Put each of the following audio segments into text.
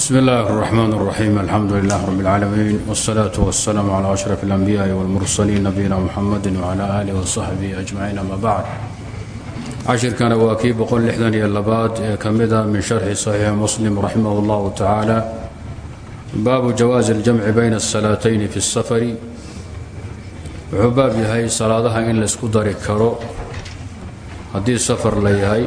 bsm اllahi الرحmn الرaxيm alxamdu لlah rb اlcaalamiin wالslaaة wالsلاam عlى أشhrف الأnbiyaءi wاlmursaliin nabiyina mxamadi wعlى آlih وصaxbihi أجmaciin ama bacd cashirkana waa kii boqol lixdan iyo labaad ee ka mida min sharxi صaxiixi muslim raximah اllahu tacaala baabu jawaazi اljamci bayna الsalaaتayn fi الsafari wuxuu baab yahay salaadaha in laysku dari karo haddii safar la yahay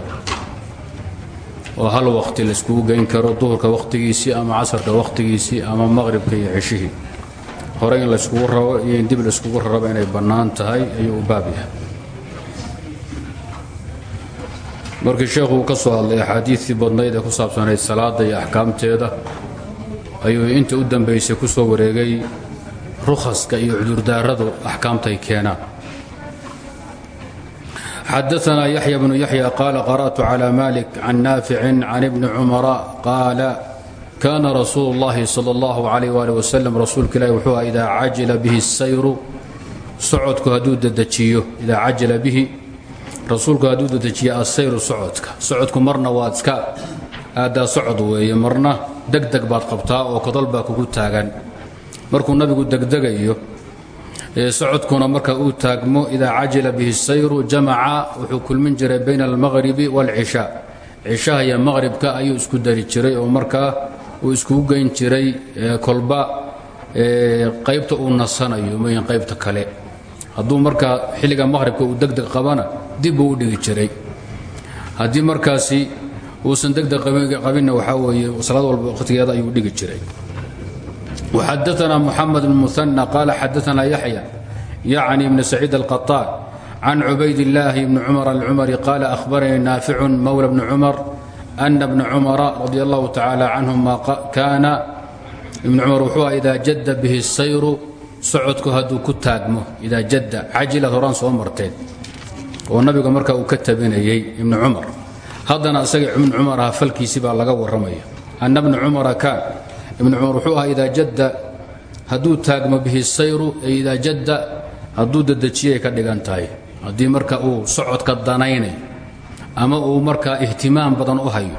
oo hal waqti layskugu geyn karo duhurka wakhtigiisii ama casarka wakhtigiisii ama maqribka iyo ceshihii hore in layskugu rabo iyo in dib layskugu raraba inay bannaan tahay ayuu u baab yahay. Markii sheekhu uu ka soo hadlay axaadiidtii badnayd ee ku saabsanayd salaadda iyo axkaamteeda ayuu inta u dambaysay ku soo wareegay rukhaska iyo cudurdaaradu axkaamtay keenaan xadaثna yaحya bnu yaحya qaala qarأtu clى malik can naaficin can ibni cumara qaala kana rasuulu اllahi salى اllahu عalيh ali waslm rasuulka ilahi wuxuu aha idaa cajila bihi الsayru socodku hadduu dedejiyo idaa cajala bihi rasuulku hadduu dedejiyo asayru socodka socodku marna waad iska aadaa socod weeye marna deg deg baad qabtaa oo kodol baa kugu taagan markuu nabigu degdegayo socodkuna marka uu taagmo idaa cajila bihi sayru jamaca wuxuu kulmin jiray bayna almaqribi wاlcishaa cishaha iyo maqribka ayuu isku dari jiray oo markaa uu iskugu geyn jiray kolba qaybta uu nasanayo mayn qaybta kale. Hadduu markaa xilliga maqhribka uu degdeg qabana dib buu u dhigi jiray. Haddii markaasi uusan degdeg qabinna waxaa weeye salaad walba waqtigeeda ayuu dhigi jiray xadana mxamed bn muan qaala xadaana yaxya yacni bn saciid alqaطaan can cubaydillaahi bni cumar alcumari qaala ahbaranii naaficun mowla bni cumar ana bna cumara radi allahu tacaala canhuma kaana ibn cumar wuxuu aha idaa jadda bihi sayru socodku hadduu ku taagmo idaa jadda cajilaad horaan soo marteen oo nabiga marka uu ka tabinayey ibnu cumar haddana isaga ibnu cumar aha falkiisii baa laga warramaya ana bna cumara kaan ibn cumar wuxuu ahaa idaa jadda hadduu taagmo bihi sayru ee idaa jadda hadduu dedejiyay ka dhigan tahay. Marka uu socodka danaynay ama uu markaa ihtimaam badan u hayo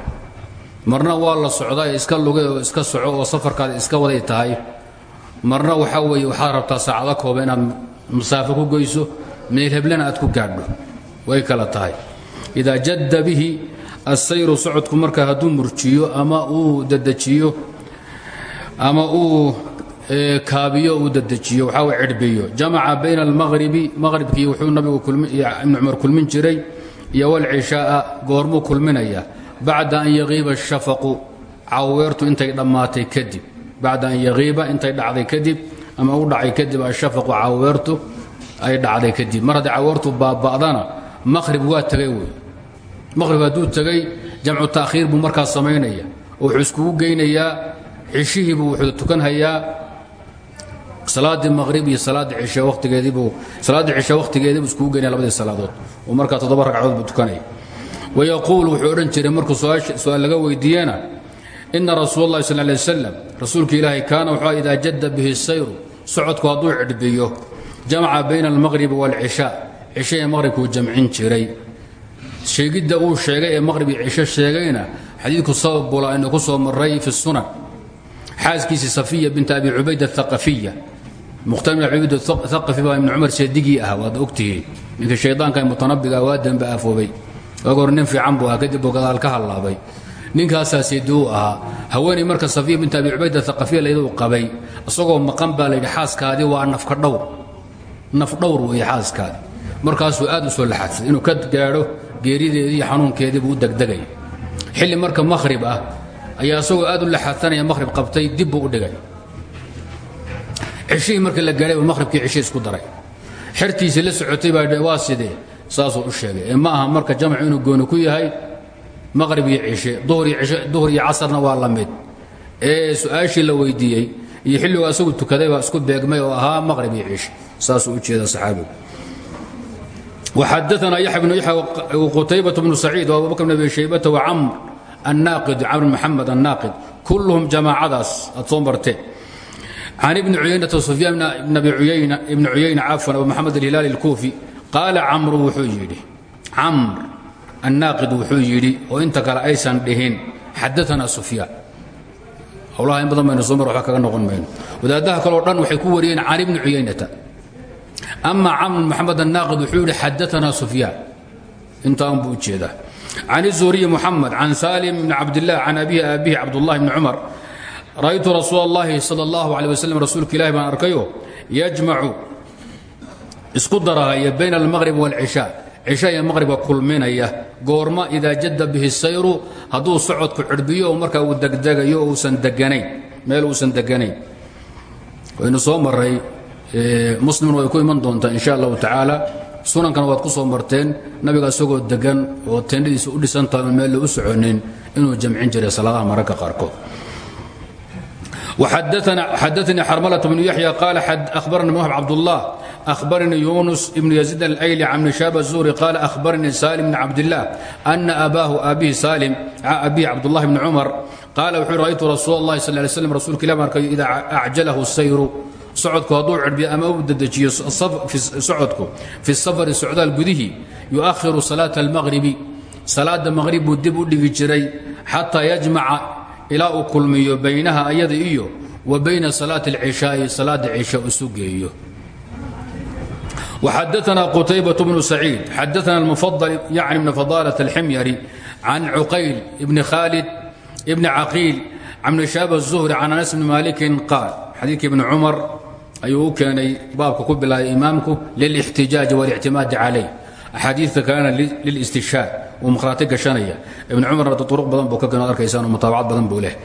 marna waa la socdaa iska lugay oo iska soco oo safarkaada iska waday tahay. Marna waxaa weeye waxaad rabtaa saacado kooba inaad masaafo ku goyso meel heblena aad ku gaadho. Way kala tahay. Idaa jadda bihi asayru socodku marka hadduu murjiyo ama uu dedejiyo ama uu kaabiyo uu dedejiyo waxaa w cidhbiyo jamaca bayna almaqribi maqhribkii wuxuu nabigu ibnu cumar kulmin jiray iyo walcishaaa goormuu kulminaya. Bacda an yaqiiba ashafaqu caweertu intay dhammaatay kadib. Bacda an yaqiiba intay dhacday kadib ama u dhacay kadib ashafaqu caweertu ay dhacday kadib. Mar caweertu baaba'dana maqhrib waa tegay wey maqhrib hadduu tegay jamcu taakhiir buu markaas samaynaya. Wuxuu iskugu geynayaa cishihiibuu wuxuu tukanhayaa. Salaaddii maqhrib iyo salaaddii cishe waqtigeediibuu salaaddii cishe waqtigeediibuu iskugu geynaya labadii salaadood. Oo markaa toddoba ragcadood buu tukanaya. Wayaquul wuxuu odhan jiray markuu su'aal laga weydiiyena ina rasuul اllahi sal lay wasalam rasuulka kaana wuxuu idaa jadda bihi sayru socodku hadduu cidhbiyo jamaca bayna almaqhribi wاlcishaa cishe ee maqhribkuu jamcin jiray. Sheegidda uu sheegay ee maqhrib sheegayna xadiidku sabab bula aynu ku soo maray fi sunan xaaskiisii safiya bint abi cubayd athaqafiya mukhtar bin cubayd athaqafi baa ibnu cumar seedigii ah waad ogtihiin ninka shaydaanka mutanabiga waa danba aafoobay waag hor nin fiican buu ahaa kadib buu gadaal ka hallaabay. Ninkaasaa seedi uu ahaa. Haweenay marka safiya bint abi cubayd athaqafiya layduu qabay isagoo maqan baa layidhi xaaskaadii waa nafka dhowr. Naf dhowr weeye xaaskaadi. Markaasuu aad u soo laxadsay inuu ka gaadho geerideedii iyo xanuunkeedii buu u degdegay. Xilli marka makhrib ah ayaa isagoo aad u laxaatanaya maqhrib qabtay dib buu u dhigay ceshihii markii la gaadhay buu maqhribkii ceshihii isku daray xertiisii la socotay baa waa sidee saasuu u sheegay ee ma aha marka jamcu inuu gooni ku yahay maqhrib iyo cishe duhur iyo cishe duhur iyo casarna waa la mid ee su-aashii la weydiiyey iyo xilligu asagu tukaday baa isku beegmay oo ahaa maqhrib iyo cishe saasuu u jeeda saxaabigu وxadثna yaحya بن yaحya qtaybaة بن سacيid وabu bakr بn abi shaybata وcamr الnaaqid camr mxamed الnaaqid kulluhum jamaacadaas aad soo marteen can ibni cuyaynata sufyaan ibni cuyayna cafan abu maxamed الhilaali الkuufi qaala camru wuxuu yidhi camr الnaaqid wuxuu yidhi oo inta kale aysan dhihin xadaثna sufyaan howlaha in badan baynu soo mar waba kaga noqon mayno wadaadaha kaleo dhan waxay ku wariyeen can ibni cuyaynata ama camr maxamed annaaqid wuxuu yihi xadaanaa sufyaan intaan buu u jeedaa can الزuriي mحamed can salim bn cabdالlah can abihi aabihi cabdالlahi bni cumar ra'aytu rasuul اllahi salى اllahu عalيه waslm rasuulka ilahi baan arkayo yajmacu isku darahaya bayna almaqrib wاlcishaa cisha iyo maqribka kulminaya goorma idaa jadda bihi sayru hadduu socodku cirbiyo oo markaa uu degdegayo uusan deganayn meel uusan deganayn waynu soo maray muslimna way ku iman doontaa in sha allahu tacaala sunankana waad ku soo marteen nabiga isagoo degan oo teendhadiisa u dhisantaha oon meel u soconin inuu jamcin jiray salaadaha mararka qaarkood xadaanii xarmalة bnu yaxya qaala ahbaranii mhab cabdالlah ahbaranii yunus ibnu yaziid alayli can bni shaab الzuhri qaala ahbaranii salim bni cabdالlah ana abaahu aabihi salim abihi cabdالlahi bni cumar qaala wuxuu ra'aytu rasuul اllahi sal lay slam rasuulka ilah baan arkayo idaa acjalahu sayru socodku hadduu cirbiyo ama u dedejiyo socodku fi safari socdaal gudihii yu'ahiru salaata almaqhribi salaada maqhrib buu dib u dhigi jiray xataa yajmaca ilaa uu kulmiyo baynaha ayada iyo wa bayna salaati alcishaa'i salaada cisha isu geeyo وxadaثna qتaybaة بن سacيid xadaثna الmفضل yعni بn فضالة الxmyri can cuqayl بn khاlid بn caqiil can بn shaab الزهri can أنس بn maliki qaal xadiidkii ibn cumar ayuu u keenay baabka ku bilaabay imaamku lilاxtijaaji والاctimaadi calayh axaadiidta kalena lilاstishaad uu makhraati gashanaya ibn cumarna duruq badan buu ka gano arkaysaan oo mutaabacad badan buu leh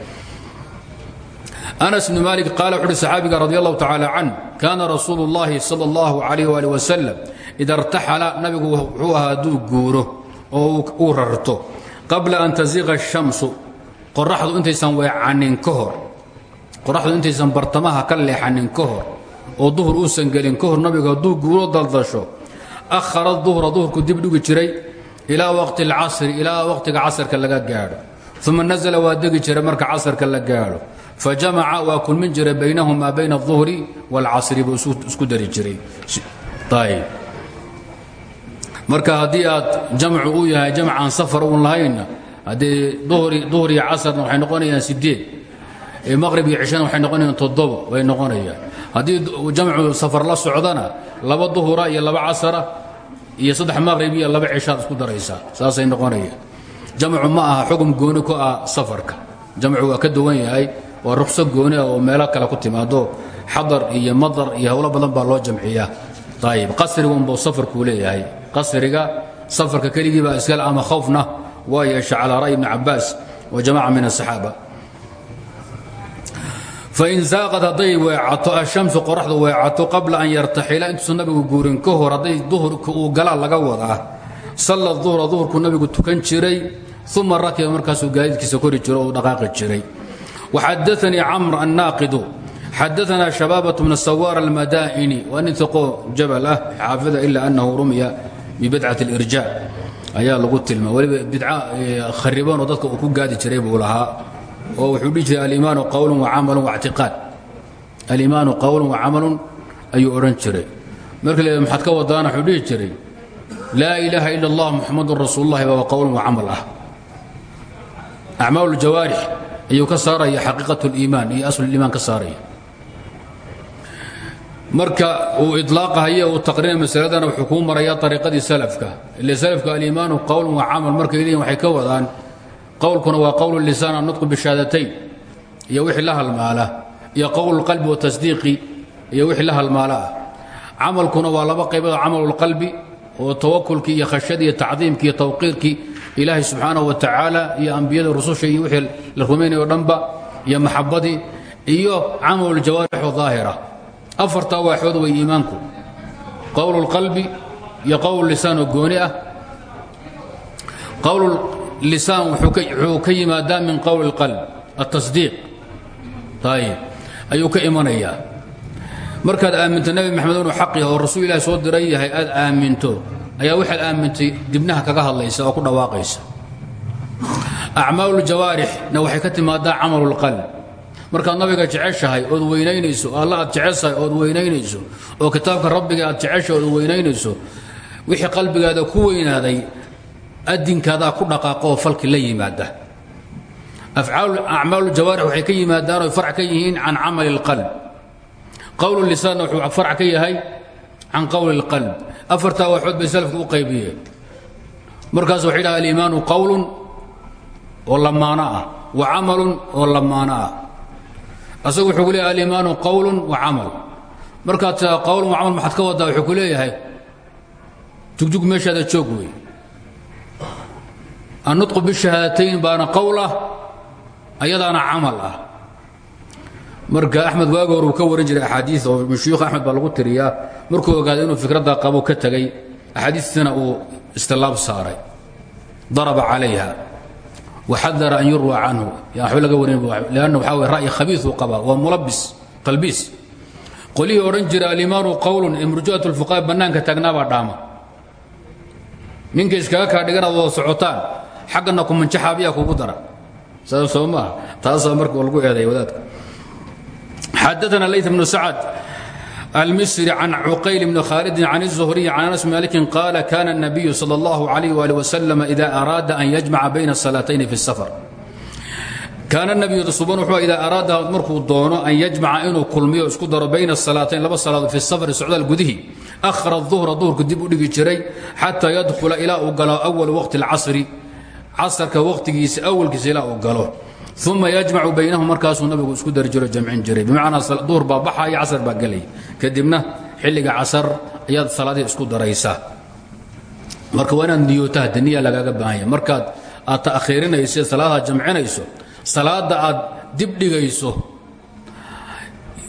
anas bn malik qaala wuxu uhi saxaabiga radi allahu tacaala can kaana rasuulu اllahi salى اllahu alayh ali wasalam ida irtaxala nabigu wuxuu ahaa hadduu guuro oo uu rarto qabla an taziqa الshamsu qoraxdu intaysan weecanin ka hor qoraxdu intaysan bartamaha ka leexanin ka hor oo duhur uusan gelin ka hor nabigu hadduu guuro daldasho ahara duhra duhurku dib dhigi jiray ilaa waqti اlcasri ilaa waqtiga casrka laga gaadho uma nazla waa degi jiray marka casrka la gaadho fajamaca waa kulmin jiray baynahumaa bayna الظuhri wاlcasri buu isku dari jiray marka haddii aad jamcu uu yahay jamc aan safar uun lahaynna haddii duhr iyo casrna waxay noqonayaan sideed maqrib iyo cishana waxay noqonayaan toddobo way noqonayaan haddii jamcu safar la socdana laba duhura iyo laba casara iyo saddex maqrib iyo laba cishaad isku daraysaa saasay noqonayaan. Jamcu ma aha xugum gooni ku ah safarka. Jamcu waa ka duwan yahay waa rukso gooni ah oo meelo kale ku timaado xadar iyo madar iyo howlo badan baa loo jamciyaa. Ayib qasriga unbuu safarkuu leeyahay. Qasriga safarka keligii baa iskale ama khawfna waa yeesha calaa ra'yi ibni cabaas wa jamaca min asaxaaba fain saaqad hadday weecato ashamsu qoraxdu weecato qabla an yartaxila intuusan nabigu guurin ka hor hadday duhurka uu galaa laga wadaa salla duhra duhurkuu nabigu tukan jiray uma rakiba markaasuu gaadiidkiisa kori jiro uu dhaqaaqi jiray waxadaanii camr annaaqidu xadaana shabaabة bn sawaar almadaa'ini waa nin iqo jabal ah xaafida ila anahu rumya bibidcat اlirja ayaa lagu tilma weliba bidca kharibanoo dadka uu ku gaadi jiray buu lahaa oo wuxuu dhihi jiray alimaanu qawlun wacamalu waictiqaad alimaanu qawlun wacamalun ayuu odhan jiray. Marka le maxaad ka wadaana wuxuu dhihi jiray laa ilaaha ila allah muxamadun rasuululahi baa qowlun wacamal ah. Acmaal ljawaarix ayuu ka saaraya xaqiiqat liimaan iyo asluliimaan ka saaraya. Marka uu ilaaqahaye uu taqriinay masaladana wuxuu kuu maraya ariiqadii salafka. Ile salafka aliimaanu qowlun wacamal markay leeyihiin waxay ka wadaan qowlkuna waa qowl lisaan annutqu bishaadatayn iyo wixii la halmaala iyo qowl qalbi watasdiiqi iyo wixii la halmaala. Ah waa laba qaybood camalulqalbi oo tawakulkii iyo khashyadii iyo tacdiimkii iyo tawqiirkii ilaahay subxaanahu wa tacaala iyo ambiyada rususha iyo wixii la rumaynayo dhanba iyo maxabadii iyo camaluljawaarix daahira afartaa waaxood way iimaanku. Qowl اlqalbi iyo qowl lisaan oo gooni ah lisaan wuxuu ka yimaadaa min qowl اqalb atasdiiq ayb ayuu ka imanayaa. Markaad aaminto nebi maxamed inuu xaq yahay oo rasuul ilahi soo diran yahay aad aaminto ayaa waxaad aamintay dibnaha kaga hadlaysa oo ku dhawaaqaysa. Acmaalu ljawaarixna waxay ka timaadaa camalu lqalb markaad nabiga jeceshahay ood weynaynayso alla aad jeceshahay ood weynaynayso oo kitaabka rabbiga aad jeceshahay ood weynaynayso wixii qalbigaada ku weynaaday adinkaadaa ku dhaqaaqo oo falki la yimaada. Acmaal jawaarix waxay ka yimaadaan oy farc ka yihiin can camali اlqalb qowl lisaanna wuxuu farc ka yahay can qowli اlqalb afartaa waxood bay salafku u qaybiyeen. Markaas waxay dhaha aliimaanu qowlun oo lamaano ah wa camalun oo lamaano ah. Asagu wuxuu ku leeyahay aliimaanu wa camal. Markaad tiraa qowlun wa camal maxaad ka wadaa? Wuxuu ku leeyahay jugjug meeshaada joog annutqu bishahaadatayn baana qowl ah ayadaana ah. Marka axmed waagi hor uu ka waran jiray axaadiis oo shuyuukh axmed baa lagu tiriyaa markuu ogaaday inuu fikradda qabo ka tegey axaadiistiina uu istilaab saaray. Daraba calayha. Waxadara an yurwa canhu. Yan waxba laga warin lanna waxaa wey ra'yi khabiiثuu qabaa waa mulabis qalbiis. Qolihii odhan jira alimaanu qowlun ee murji'at اlfuqaha bannaanka taagnaabaa dhaama. Ninka iskaga kaa dhiganaad wada socotaan xaggana kumanjaxaabiyaa kugu dara saa soo maaha taasaa marka lagu eeday wadaadka xadaثna layث bnu sacd المsري عن عقyل بن khالد عن الزهري عن أنس مالك قال كان النبي صلى الله عليه وaلiه وسلم إذا أراad أن يجمع بين الصلاتين في السفر كان النبي suban wxuu إida أراada markuu doono أن يجمca inuu kulmiyo isku daro bayna الصلاaتين laba salaadood في السفر socdaal gudihii أhر الظهرa duhurka dib u dhigi jiray xatىa يدخلa ilaa uu galo أول وقت الcaصri casrka waqtigiisa awlkiisa ilaa uu galo. Uma yajmacu baynahum markaasuu nabigu isku dari jiro jamcin jiray. Bimacnaa duhur baa baxaya casar baa gelaya kadibna xilliga casar ayaad salaadii isku daraysaa marka waa inaad niyooto hadde niya lagaaga baahanya markaad aad ta'khiirinayso salaadaad jamcinayso salaadda aad dibdhigayso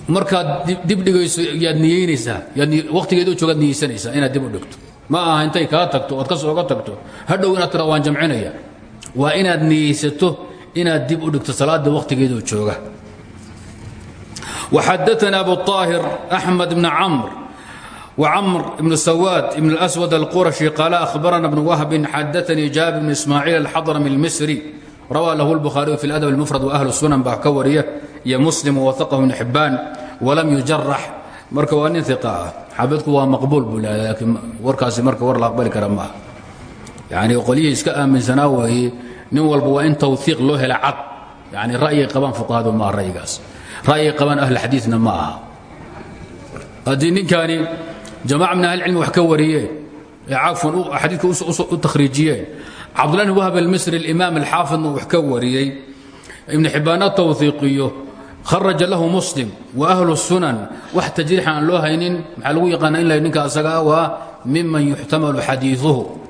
markaad dibdhigayso yaad niyeynaysaa waqtigeedoo joogaad niyeysanaysaa inaad dib u dhigto. Ma aha intay kaa tagto ood ka sooga tagto. Hadhow inaad tira waan waa inaad niyeysato inaad dib u dhigto salaada wakhtigeedoo jooga وxadaثna abu طاahir أحmed بن cmr وcmr بن سwاad بن الأswد الqرشي qال أhbarna بن وhب xadaثnii jaaبir بن إسmاعيiل الxضرمي المصري rawى lah الbخhاaرiyu في الأdب المفرد وأهل الsuنن baa ka wariya iyo msلم ووثqه بن xibاan وlam يuجarax marka waa nin iq ah xabadku waa maqbuul buu leeya laakiin warkaasi marka war la aqbali kara maaha yani qolyihii iska aaminsanaa weeye nin walba waa in tawhiiq loo hela cad. Yani ra'yay qabaan fuqahadu maaha ra'yigaas. Ra'yay qabaan ahlxadiidna ma aha. Haddii ninkaani jamaaca min ahlicilmi wax ka wariyeen ee cafwan xadiidka u takhriijiyeen cabdullah bn wahb almisri alimaam alxaafidna wax ka wariyey ibnu xibbaanna tawhiiqiyo kharaja lahu muslim wa ahlu sunan wax tajriixa aan loo haynin maxaa lagu yaqaana in la ninka asaga ah waa miman yuxtamalu xadiiuhu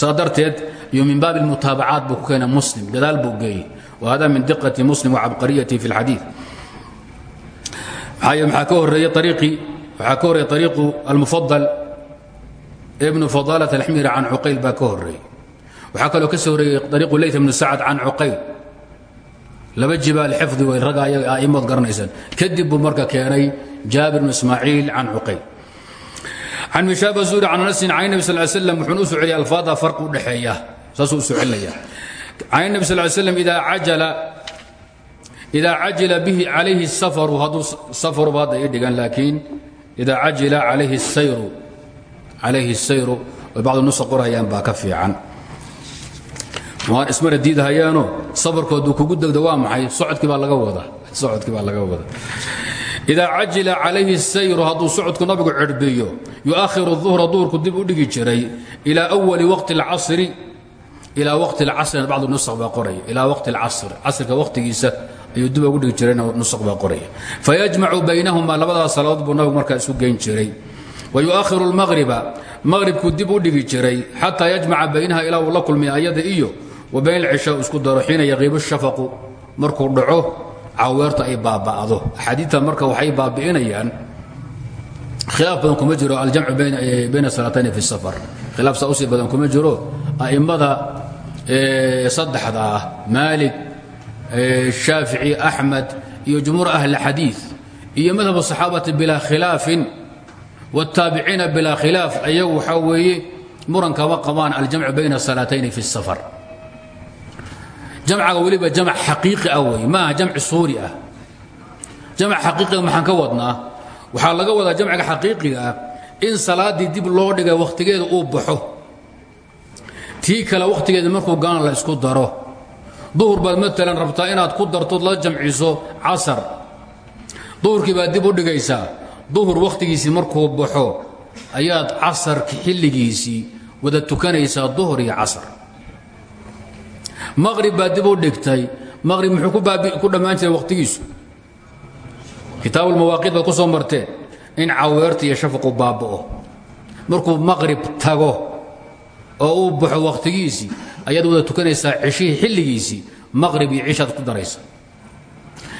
saa darteed iyo min baab اlmutaabacaat buu ku keena muslim gadaal buu geeyey. Wahada min diqati muslim wacabqariyati fi اlxadiid waxaa ka horreeya ariiqu almufadal ibnu fadalat alxmiri can cuqayl baa ka horeeyey waxaa kaloo ka soo horeeyey ariiqu leyt bnu sacad can cuqayl. Laba jibaal xifdi way ragga ayaga a'imood garanaysaan kadib buu marka keenay jaabir bnu ismaaciil can cuqayl can mishaab zuuri can anasin can nebi sal slam wuxuuna u soo celiyay alfaada farqi u dhexeeya saasuu u soo celinaya can nebi sal bihi calayhi safaru hadduu safaruba hadda dhigan laakiin idaa cajila calayhi sayru calayhi sayru way bacdu nusa qorayaan baa ka fiican. Waan ismana diidhayaano safarkoodu kugu degdo maxay? Socodkii baa laga wada socodkii baa laga wada idaa cajila calayhi sayru hadduu socodku nabigu cerbiyo yu'ahiru duhra duhurku dib u dhigi jiray ilaa wali waqti اlcasri ilaa waqti اlcasrina bacdu nusq baa qoraya ilaa waqti اlcasr casrka waqtigiisa ayuu dib ugu dhigi jirayna nusq baa qoraya fayajmacu baynahuma labadaas salaadood buu nabigu markaa isu geyn jiray wa yu'ahiru اlmaqriba maqribkuu dib u dhigi jiray xataa yajmaca baynaha ilaa uu la kulmiya ayada iyo wa bayn alcishaa isku daro xiina yaqiibu shafaqu markuu dhaco caaweerta ay baaba'do. Axaadiidta marka waxay baabi'inayaan khilaaf badan kuma jiro aljamcu bayna salaatayni fi safar. Khilaaf saa badan kuma jiro a'immada saddexda ah maalik shaafici iyo jumhuur ahli xadiid iyo madhabu saxaabati bilaa khilaafin wاtaabiciina bilaa khilaaf. Ayagu waxaa weeye muran kama qabaan aljamcu bayna salaatayni fi safar jamcaga weliba jamc xaqiiqi ah wey maaha jamci suuri ah. Jamc xaqiiqiga maxaan ka wadnaa? Waxaa laga wadaa jamciga xaqiiqiga ah in salaaddii dib loo dhigay wakhtigeeda uu baxo. Tii kale wakhtigeeda markuu gaana la isku daro. Duhur baad maalan rabtaa inaad ku dartood la jamciso casar. Duhurkii baad dib u dhigaysaa. Duhur wakhtigiisii markuu baxo ayaad casarka xilligiisii wada tukanaysaa duhur iyo casar maqrib baad dib u dhigtay. Maqrib muxuu ku dhammaan jiray wakhtigiisu kitaabulmawaaqiid baad ku soo marteen in caweerta iyo shafaqu baaba'o. Markuu maqrib tago oo uu baxo wakhtigiisii ayaad wada tukanaysaa ceshihii xilligiisii maqrib iyo cishaad ku daraysa.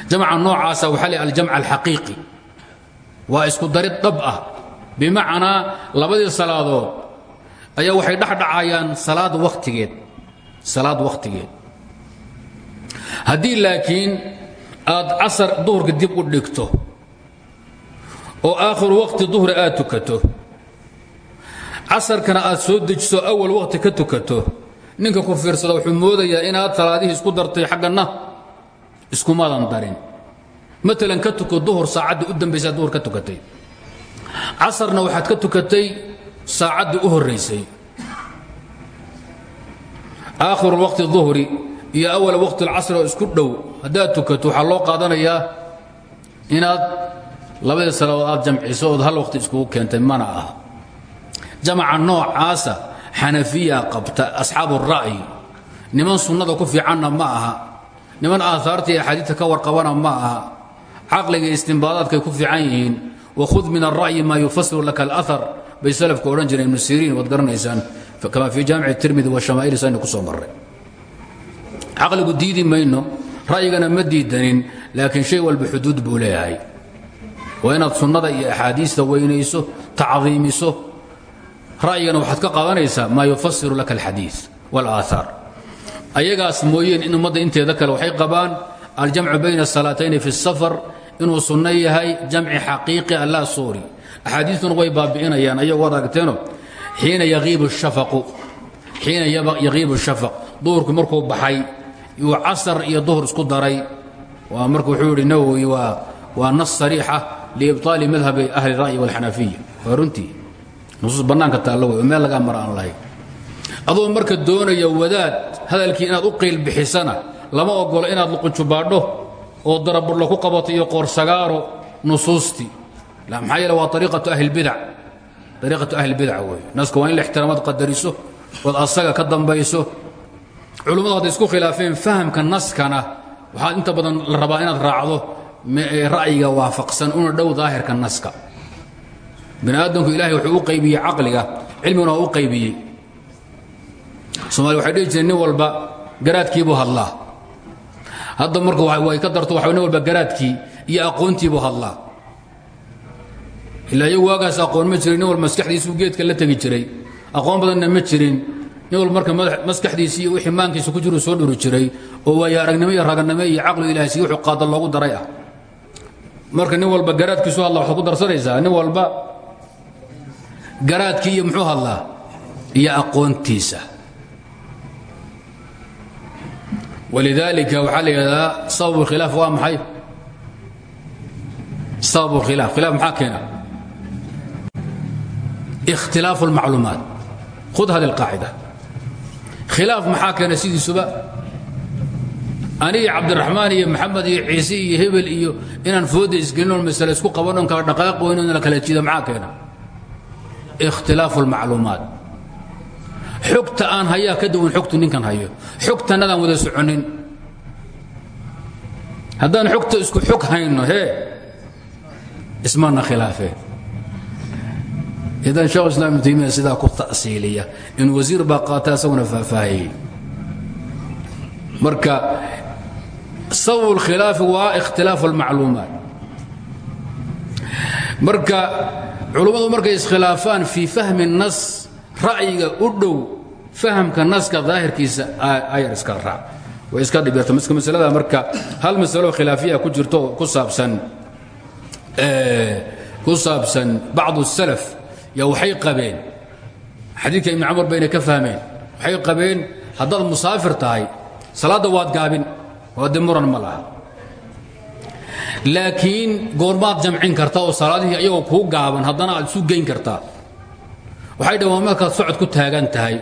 Jamca noocaasa waxaa leh aljamc alxaqiiqi. Waa isku darid dhab ah. Bimacnaa labadii salaadood ayaa waxay dhexdhacayaan salaad wakhtigeed salaad wakhtigeed haddii laakiin aad casar duhurka dib u dhigto oo aakhiru waqti duhri aad tukato casarkana aad soo dejiso awal waqti ka tukato ninka ku fiirsada wuxuu moodayaa inaad salaadihii isku dartay xagganna iskumadan darin. Maalan ka tuko duhur saacaddii u dambaysaa duhur ka tukatay. Casarna waxaad ka tukatay saacaddii u horraysay aakhiru waqti duhri iyo awal waqti alcasri oo isku dhow haddaad tukato waxaa loo qaadanayaa inaad labadii salaadood aad hal waqti iskugu keentay mana ah jamaca noocaasa xanafiya qabta asxaabu ra'yi niman sunnada ku fiicanna ma aha niman aahaarta iyo axaadiidta ka warqabana ma aha caqliga istimbaadaadkay ku fiican yihiin wakhud min alra'yi maa yufasiru laka alahar bay salafku odhan jireen ibnu siriin waad garanaysaan kama fii jaamici tirmidi washamaaili sayna ku soo marray caqligu diidi mayno ra'yigana ma diidanin laakiin shay walba xuduud buu leeyahay waa inaad sunnada iyo axaadiista weynayso tacdiimiso ra'yigana waxaad ka qaadanaysaa maa yufasiru laka alxadiid walaaahaar ayagaas mooyeen in ummadda inteeda kale waxay qabaan aljamcu bayna asalaatayni fi safar inuu sunno yahay jamci xaqiiqi allah suuri axaadiistuna way baabi'inayaan ayagoo ad aragteeno xiina yaqiibu shafaq. Duhurku markuu baxay yuu casar iyo duhur isku daray. Waa marka wuxuu yidhi nawowi waa nas sariixa liibطaali madhabi ahli ra'yi wاlxanafiya waa runtii. Nusuus bannaanka taallo wey oo meel lagaa mara aan lahayn. Adoo marka doonaya wadaad hadalkii inaad u qiil bixisana lama ogolo inaad luqunjubaadho oo darabudhlo ku qabato iyo qoorsagaaro nusuustii maxaa yeele waa ariiqatu ahlilbidac ariiqatu ahlilbidac wey naska waa in la ixtiraamaad qadariso ood asaga ka dambayso. Culummadu hadday isku khilaafeen fahamka naskana waxaa inta badan la rabaa inaad raacdo ra'yiga waafaqsan una dhow daahirka naska. Bini aadamku ilahay wuxuu u qaybiyey caqliga cilmiguna waa u qaybiyey. Somalia waxay dhihi jireen nin walba garaadkiibuu hadlaa. Hadda marka way ka darto waxa nin walba garaadkii iyo aqoontiibuu hadlaa ilaa iyagu waagaas aqoon ma jirin nin walba maskaxdiisuu geedka la tegi jiray. Aqoon badanna ma jirin. Nin walba marka maskaxdiisi iyo wixii maankiisa ku jiru soo dhuri jiray oo waayo aragnimo iyo raganimo iyo caqli ilaahsi wuxuu qaada loogu daray ah. Marka nin walba garaadkiisu hadla waxaad ku darsanaysaa nin walba garaadkii iyo muxuu hadlaa? Iyo aqoontiisa. Walidaalika waxaa la yidhahdaa sababu khilaaf waa maxay? Sababu khilaaf khilaaf maxaa keena ikhtilaafu اlmacluumaat khud hadi اlqaacida khilaaf maxaa keena sidiisuba aniga cabdiraxmaan iyo maxamed iyo ciise iyo hebel iyo inaan fooda isgelinoon masale isku qabanon kala dhaqaaq weyno in la kala jiida maxaa keena ikhtilaafu اlmacluumaat xogta aan hayaa ka duwan xogtu ninkan hayo xogtannadaan wada soconin haddaan xogta isku xog hayno hee ismana khilaafeen idan shekh islam ibnu taymiya sidaa ku ta'siiliya in wasiir baa qaata isaguna faahfaahiyey marka sababu اlkhilaafi waa ikhtilaafu اlmacluumaat marka culummadu markay iskhilaafaan fii fahmi الnas ra'yiga u dhow fahamka naska daahirkiisa ayar iska raac way iska dhibirta miska masalada marka hal masalo khilaafiya ku jirto ku saabsan ku saabsan bacdu الsalaf yaa waxay qabeen. Xadiidka ibni camar bayna ka fahmeen. Waxay qabeen haddaad musaafir tahay salaadda waad gaabin waa de muran ma laha. Laakiin goormaad jamcin karta oo salaadihii ayagoo kuu gaaban haddana aad isu geyn kartaa tahay.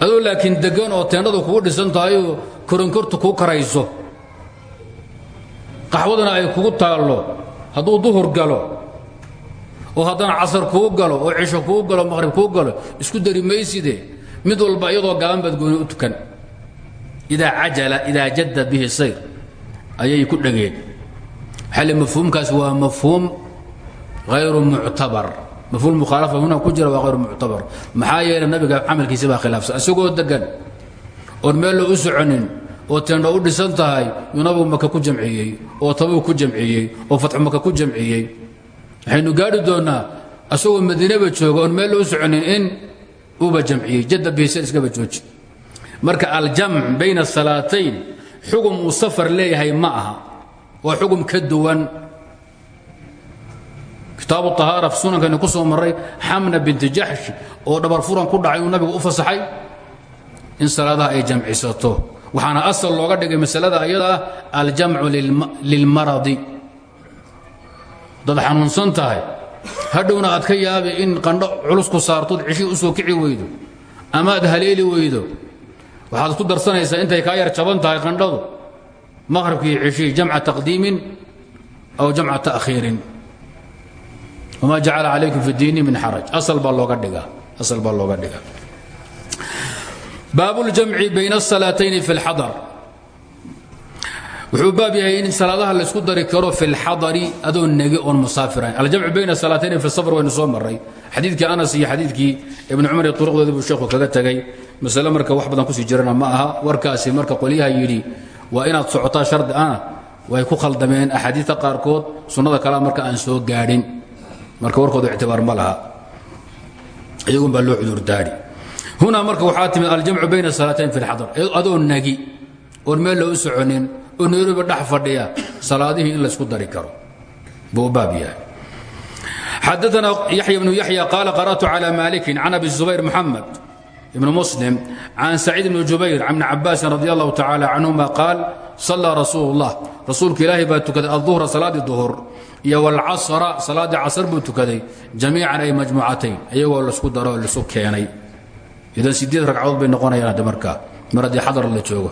Adoo laakiin degan oo teendhadu kugu dhisan tahayoo koronkortu kuu karayso qaxwadana ay kugu taallo hadduu duhur galo oo haddana casar kuu galo oo cisho kuu galo maqhrib kuu galo isku dari mayside mid walba iyadoo gaaban baad gooni u tukan. Idaa cajala idaa jadda bihi sayr ayay ku dhegeen xalli mafhuumkaas waa mafhuum hayru muctabar. Mafhuum mukhaalafa huna ku jira waa hayru muctabar. Maxaa yeelay nabiga camalkiisa baa khilaafsan. Isagoo degan oon meel loo u soconin oo teendho u dhisan tahay yuu nabigu maka ku jamciyey oo tabuu ku jamciyey oo fatxu maka ku jamciyey waxaynu gaadhi doonnaa asagoo madiinaba jooga oon meel loo soconin in uuba jamciyey jadda bihisa iskaba jooji. Marka aljamc bayna salaatayn xugum uu safar leeyahay ma aha. Waa xugum ka duwan. Kitaabu ahaara sunankaynu ku soo marray xamna binti jaxsh oo dhabar furan ku dhacay inuu nabigu u fasaxay in salaadaha ay jamcisato. Waxaana asal looga dhigay masalada ayada ah aljamcu lilmaradi dad xanuunsan tahay. Hadhowna aad ka yaabi in qandho culusku saartood ceshii u soo kici weydo amaad haleeli weydo. Waxaad ku darsanaysaa intay kaa yar jaban tahay qandhadu. Maqhrabkii ceshii jamca taqdiimin aw jamca taakhiirin wamaa jacala calaykum fi diini min xaraj. Asal baa looga dhigaa. Asal baa looga dhigaa. Baabuljamci bayna asalaatayni fi wuxuu baab yahay in salaadaha laysku dari karo fi اlxadari adoo negi oon musaafirayn aljamcu bayna salaatayni fi safr waynu soo maray xadiidkii anas iyo xadiidkii ibnu cumar iyo turuqdoodii buu sheekhu kaga tegey masale marka wax badan ku sii jirana ma aha. Warkaasi marka qolyaha yidhi waa inaad socotaa shardi ana way ku khaldameen axaadiista qaarkood sunnada kalea marka aan soo gaadhin. Marka warkooda ictibaar ma laha. Iyagun baa loo cudurdaari. Hunaa marka waxaa timid aljamcu bayna salaatayn fi اlxadar adoo nagi oon meel loo u soconin oo nairobi dhex fadhiya salaadihii in laysku dari karo buu baab yahay xadaana yaxya bnu yaxya qaala qara'tu calى malikin can abi zubayr muxamed ibn muslim can saciid bni jubayr can bni cabaasin radi allahu tacaala canhuma qaal sallaa rasuulu اllah rasuulka ilaahi baa tukaday aلظuhra salaadii duhur iyo wاlcasra salaaddii casr buu tukaday jamiican ay majmuucatayn iyagoo laisku daro oo laisu keenay idan sideed ragcadood bay noqonayaan hadda markaa mar haddii xadar la joogo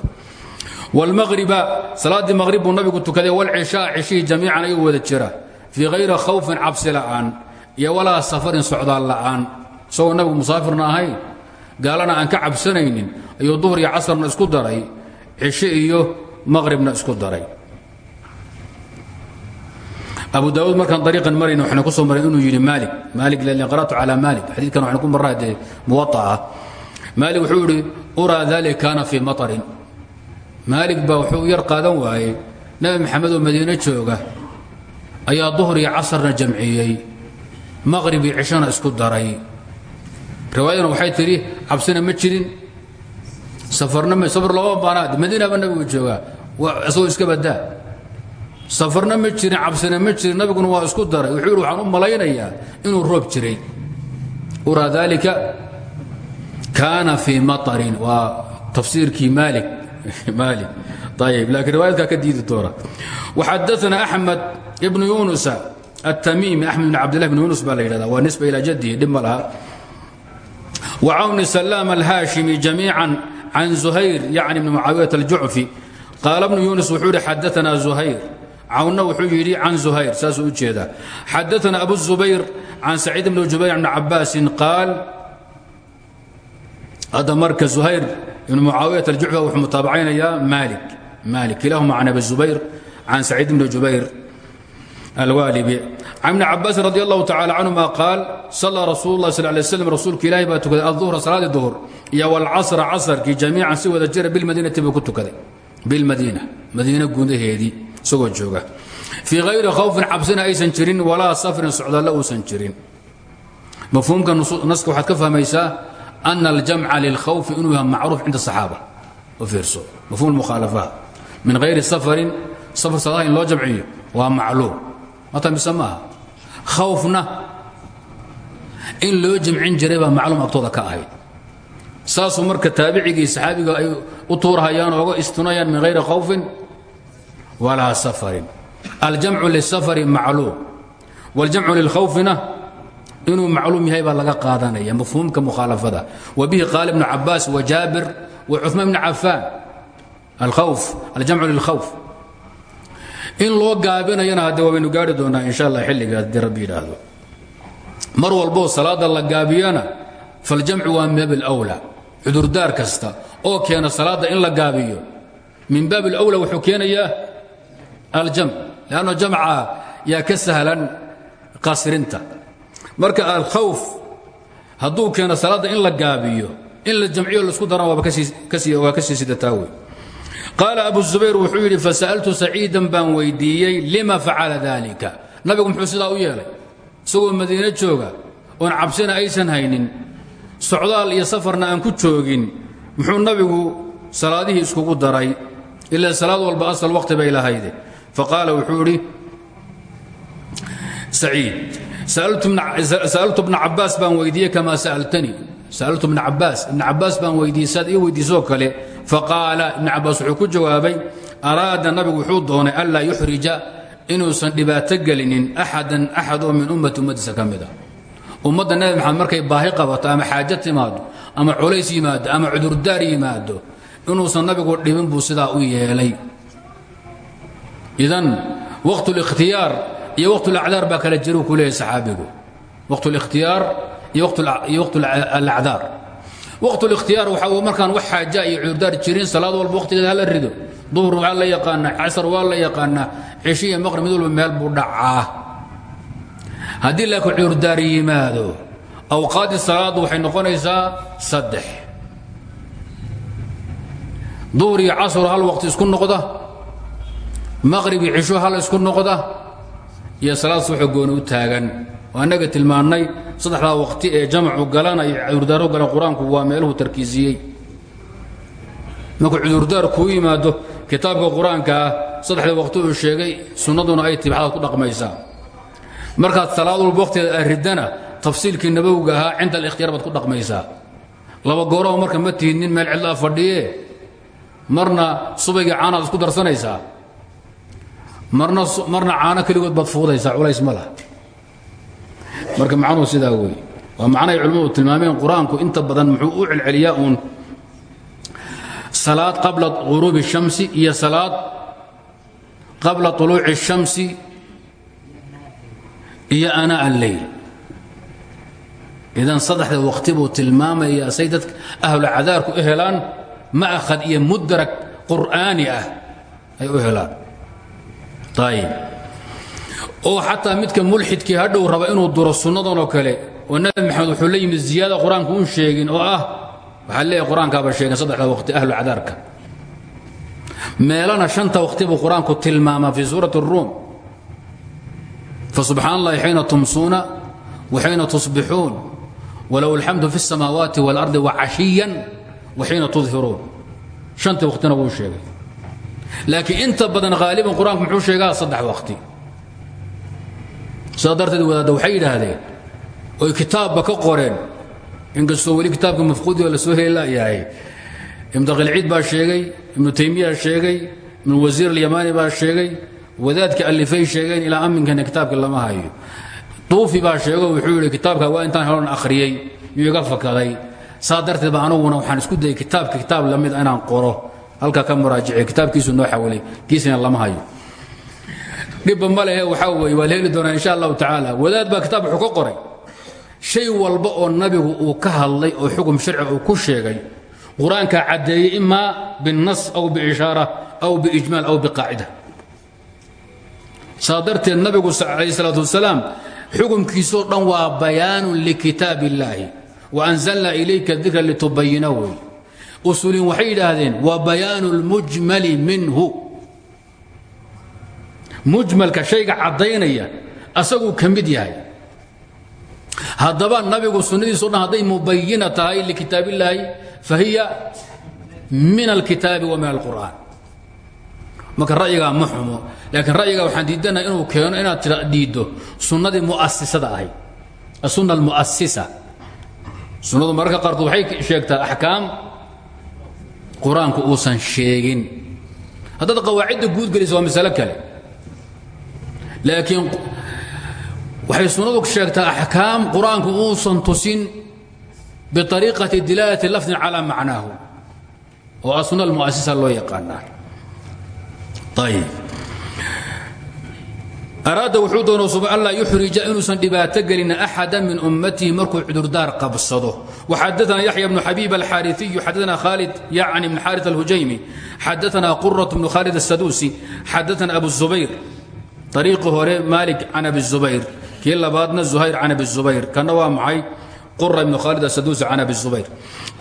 wlmaqriba salaadii maqrib buu nabigu tukaday wlcishaa cishihii jamiican ayagoo wada jira fii hayri khawfin cabsi la'aan iyo walaa safarin socdaal la'aan. Isagoo nabigu musaafirna ahayn gaalana aan ka cabsanaynin ayuu duhr iyo casarna isku daray cishe iyo maqribna isku daray. Abu daauud markaan ariiqan marayna waxayna ku soo marayn inuu yidhi maali maali qara'tu calaa maali xadiidkan waxayna ku marraa dee muwa'a ah. maali wuxuu yidhi uraa dalik kaana fii maطrin maalig baa wuxuu yar qaadan waayey. Nebi maxamed oo madiine jooga ayaa duhr iyo casarna jamciyey. Maqrib iyo cishana isku daray. Riwaayadana waxay tidhi cabsina ma jirin. Safarna safar looma baanaad. Madiinaba nabigu joogaa isagoo iska badaa safarna ma jirin cabsina ma jirin. Nabiguna waa isku daray. Wuxuu yidhi waxaan u malaynayaa inuu roob jiray. Uraa dalika kaana fii maطarin waa tafsiirkii maalik xadana axmed ibn yunus atamimi axmed bn cabdillah bn yunus baa la yidhahda waa nisba ilaa jadihi dhib ma laha. Wcawni salaam alhaashimi jamiican can zuhayr yacni bni mucaawiyat aljucfi. Qaala bnu yuunus wuxuu yidhi xadaana zuhayr. Cawnna wuxuu yidhi can zuhayr. Saasuu u jeedaa xadaana abu zubayr can saciid bni jubayr bni cabaasin qaal hadda marka zuhayr ibn mucaawiyaة aljucfa wuxuu mutaabacaynayaa maali maali kilaahuma can abi zubayr can saciid bni jubayr alwaalibi can ibni cabaasin radi allahu tacala canhuma qaal sallaa rasuulu lah sal lay slam rasuulka ilaahi baa tukaday alduhra salaadii duhur iyo walcasra casarkii jamiican si wada jira bilmadiinati buu ku tukaday. Bilmadiina madiina gudaheedii isagoo jooga. Fii hayri khawfin cabsina aysan jirin walaa safrin socdaallo uusan jirin. Mafhuumka naska waxaad ka fahmaysaa أna الجamca lilkhawfi inuu yaha macruuf cinda الصaxaabة u fiirso mafhum الmukhaalaفaat min غayri safarin safar salaadaha in loo jamciyo waa macluum mata mise maaha khawfna in loo jamcin jiray baa macluum agtooda ka ahayd saasuu marka taabicigii saxaabiga ay u tuurhayaan ooga istunayaan min hayri khawfin walaa safarin aljamcu lisafari macluum waاljamcu lilkhawfina inuu macluum yahay baa laga qaadanaya mafhuumka mukhaalafada. Wa bihi qaala ibnu cabaas wa jaabir wa cumaan bni cafaan. Alkhawf aljamcu lilkhawf. In loo gaabinayana hadde wabaynu gaari doonaa insha allah xilliga haddii mar walboo salaada la gaabiyana faljamcu waa min baab alawlaa cudurdaar kasta oo keena salaadda in la gaabiyo. Min baab alawlaa wuxuu keenayaa aljamc. Leanna jamca yaa ka sahlan qasrinta marka alkhawf hadduu keeno salaadda in la gaabiyo in la jamciyo la isku daran waa ka sii sidataa wey qaala abu zubayr wuxuu yidhi fasa'altu saciidan baan weydiiyey lima facala dalika nabigu muxuu sidaa u yeelay isagoo madiine jooga oon cabsina aysan haynin socdaal iyo safarna aan ku joogin muxuu nabigu salaadihii iskugu daray ilaa salaad walba asal waqti bay lahayde. Faqaala wuxuu idhi saciid sa'altu bna cabaas baan weydiiyey kamaa sa'altanii sa'altu bna cabaas ibna cabaas baan weydiiyey saad ii weydiisoo kale faqaala ibna cabaas wuxuu ku jawaabay araada nabigu wuxuu doonay anlaa yuxrija inuusan dhibaato gelinin axadan axad oo min ummati ummadiisa ka mida ummadda nebi maxamed markay baahi qabato ama xaajo timaado ama culays yimaado ama cudurdaar yimaado inuusan nabigu dhibin buu sidaa u yeelay idan waqt اlاkhtiyaar iyo waqt اlacdaar baa kala jiru ku leeyahy saxaabigu waqt اlاkhtiyaar iyo waqt alacdaar waqt اlاkhtiyaar waxa uu markaan wax xaaja iyo cudurdaar jirin salaad walba waqtigeeda hala rido duhur waa la yaqaanaa casar waa la yaqaanaa cishi iyo maqrib mid walba meel buu dhacaa haddii laakiin cudurdaar yimaado awqaaddii salaaddu waxay noqonaysaa saddex duhur iyo casr hal waqti isku noqda maqrib iyo cisho hal isku noqda iyo salaad subaxoo gooni u taagan. Oo annaga tilmaannay saddexdaa waqti ee jamcu galana iyo cudurdaaro galan qur'aanku waa meeluhu tarkiisiyey. Markuu cudurdaar kuu yimaado kitaabka qur'aanka ah saddexda waqti uu sheegay sunnaduna ay tibxadaad ku dhaqmaysaa. Markaad salaad walba waqtigeeda aad riddana tafsiilkii nabowga ahaa cinda alikhtiyaar baad ku dhaqmaysaa. Laba gooroo marka ma tihid nin meel cidlaa fadhiye marna subaygii caanaad isku darsanaysaa marna marna caano keligood baad fuudaysaa culays ma lah marka macnuhu sidaa wey waa macnahay culimmadu tilmaameen qur-aanku inta badan muxuu u celceliyaa uun salaad qabla guruubi الshamsi iyo salaad qabla طuluuci الshamsi iyo anaa alleyl idan saddexda waqti buu tilmaamayaa say dadka ahlu cadaarku u helaan ma'had iyo mudrag qur'aani ah ay u helaan ayib oo xataa midka mulxidkii hadhow raba inuu duro sunnadan oo kale oo nabi maxamed wuxuu la yimid ziyaada qur-aanku un sheegin oo ah waxaa leeyahay qur-aankaaba sheegeen saddexda waqti ahlu cadaarka meelana shanta waqti buu qur-aanku tilmaamaa fii suurati الruum fasubxaan allahi xiina tumsuuna waxiina tusbixuun walow alxamdu fi الsamaawaati wاlardi wacashiyan waxiina tudhiruun shantii waqtina wuu sheegay laakiin inta badan haaliban qur'aanku sheegaa saddex waqti. Sidaa darteed wadaadda waxay yidhaahdeen oy ka qoreen inkastoo weli kitaabka mafquudio la soo heli layahay ibnu daqilciid baa sheegay ibnu taymiya sheegay ibnu wasiir alyamaani baa sheegay wadaadka alifay sheegeen ilaa aminkana kitaabka lama hayo. Duufi baa sheego wuxuu yidhi kitaabka waa intaan helan akhriyey yuu iga fakaday. Saa darteed ba anuguna waxaan isku dayay kitaabka kitaab la mid inaan qoro halkaa ka muraajiciy kitaabkiisu noo xawilay kiisina lama hayo. Dhibba ma lehe waxaa weeye waa insha allahu tacaala. Wadaad baa kitaab wuxuu qoray. Shay walba oo nabigu uu ka hadlay oo xukum sharci uu ku sheegay qur'aankaa caddeeyey imaa binnas aw biishaara aw biijmaal aw biqaacida. Saa darteed nabigu calayh salaatu wasalaam xukumkiisoo dhan wa anzalnaa ilayka dikra litubayina usuuliin waxay yidhaahdeen waa bayaanu lmujmali minhu. Mujmalka shayga caddaynaya asaguu ka mid yahay. Haddaba nabigu sunnadiiso dhan hadday mubayina tahay likitaab illaahi fa hiya min alkitaabi wa min alqur'aan waxaan diidanaha inuu keeno inaad tira dhiiddo sunnadii mu'asisada ahayd asunna almu'asisa sunnadu mararka qaarkood waxay sheegtaa axkaam qur'aanku uusan sheegin. Haddaad qawaacidda guud geliso waa masalo kale. Laakiin waxay sunnadu sheegtaa axkaam qur'aanku uusan tusin biariiqati dilaalati lafdin calaa macnaahu oo a sunna almu'asisa loo yaqaanaa. Ayb araada wuxuu doona sub an laa yuxrija inuusan dhibaato gelin axada min ummatihi markuu cudurdaar qabsado waxadaana yaxya bnu xabiib alxaariiyu xadaana khaalid yacni bn xaari alhujaymi xadaana qurat bnu khaalid asaduusi xadaana abu zubayr ariiqii hore maalik can abi zubayr kii labaadna zuhayr can abi zubayr kana waa maxay qura ibnu khaalid asaduusi can abi zubayr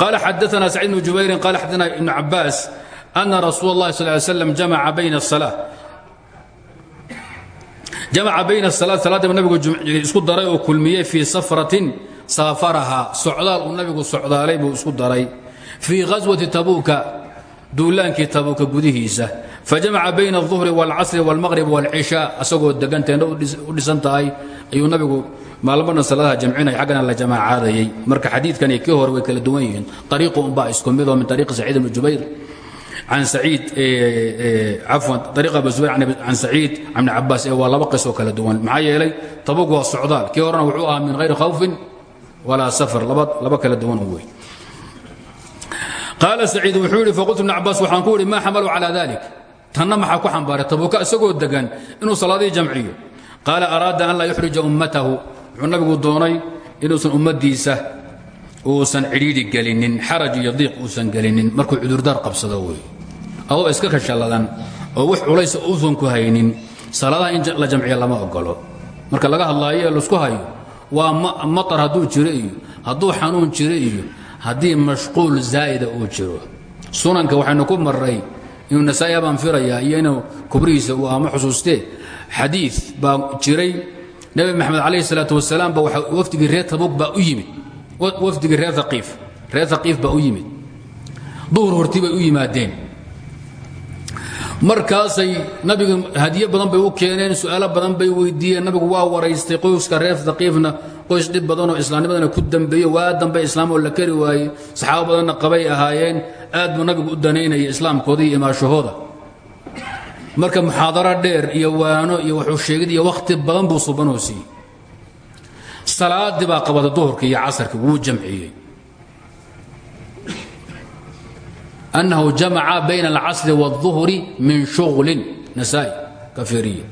qaala xadaana sacid bnu jubayrin qala xadaana ibnu cabaas ana rasuul اllahi sal ly slam jamaca bayna الsalaa jamaca bayna salaa salaadaba nabigu isku daray oo kulmiyey fii safratin saafarahaa socdaal uu nabigu socdaalay buu isku daray fii ghaswati tabuuka duulaankii tabuuka gudihiisa fajamaca bayna الظuhri wاlcasri wاlmaqrib wاlcishaa asagoo deganteena u dhisan tahay ayuu nabigu maalmana salaadaha jamcinaya xaggana la jamaacaadayay marka xadiidkani kii hore way kala duwan yihiin ariiqu unbaa isku midoo min ariiqi saciid bni jubayr can saciid ibni cabaas waa laba qisoo kala duwan maxaa yeelay tabug waa socdaal kii horena wuxuu ahaa min hayri khawfin walaa safar laba kala duwan wey qaala saciid wuxuu yidhi faqultu ibn cabaas waxaan ku idhi maa xamalu calaa dalik tanna maxaa ku xambaaray tabuka isagoo degan inuu salaadii jamciyo qaala araada an laa yuxrija ummatahu wuxuu nabigu doonay inuusan ummaddiisa uusan cidhiidhi gelinin xaraj iyo diiq uusan gelinin markuu cudurdaar qabsado wey adoo iska kashalladan oo wax culaysa uusan ku haynin. Salaadaha in la jamciya lama ogolo marka laga hadlaayo ee hayo. Waa matar hadduu jiro iyo xanuun jiro iyo mashquul zaa'ida uu jiro. Sunanka waxaynu ku marray inuu nasaa'i abaan firayaa iyo inuu kubrihiisa xusuustee xadiid baa jiray. Nebi maxamed calayhi salaatu wasalaam ba wafdigii reer tabug baa u yimid. Wafdigii reer aqiif reer haqiif baa u yimid. Duhur hortii u yimaadeen markaasay nabiga hadiye badan bay u keeneen su'aalo badan bay weydiiyeen. Nabigu waa waraystay qoyska reer haqiifna qoys dhib badanoo islaamnimadana ku dambeeye waa dambe islaam oo la kari waayey. Saxaabo badanna qabay ahaayeen aad buu nabigu u danaynaya islaamkooda iyo imaashahooda marka muxaadaro dheer iyo waano iyo wuxuu sheegid iyo wakhti badan buu subanoo siiyey. Salaadii baa qabada duhurkii iyo casarkii wuu jamciyey أنه جمع بين العصر والظهر من شغل نسائي كفيرية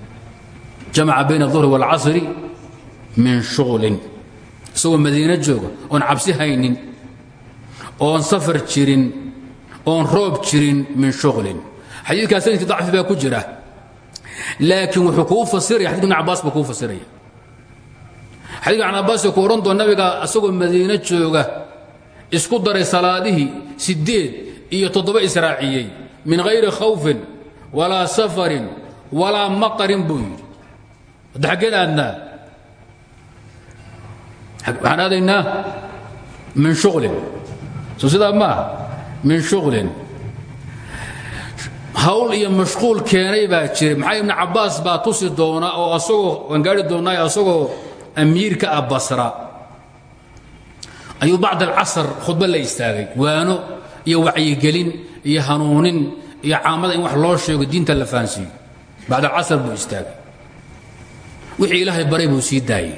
جمع بين الظهر والعصر من شغل سوى مدينة جوغا oon cabsi haynin oon safar jirin oon roob jirin min شhuغلin xadiidkaa sanadkii ضacfi baa ku jira laakiin wuxuu kuu fasiraya xadidka ibn cabaas baa kuu fasiraya xadidka ibn cabaas ku odhan doo nabiga asagoo madiino jooga isku daray salaadihii sideed iyo toddoba israaciyey min hayri khawfin walaa safarin walaa maqarin buu yidhi. Aadaynaa min shuqlin. Soo sidaa min shuqlin. Hawl iyo mashquul keenay baa jiray maxaa ibnu cabbaas baa tusi doona oo asagoo waan doonaa asagoo amiirka ah basra. Ayuu bacd alcasr khudba la istaagay waano iyo wacyigelin iyo hanuunin iyo caamada in wax loo sheego diinta la fahansiiyo. Bacd alcasr buu istaagay. Wixii ilaahay baray buu sii daayey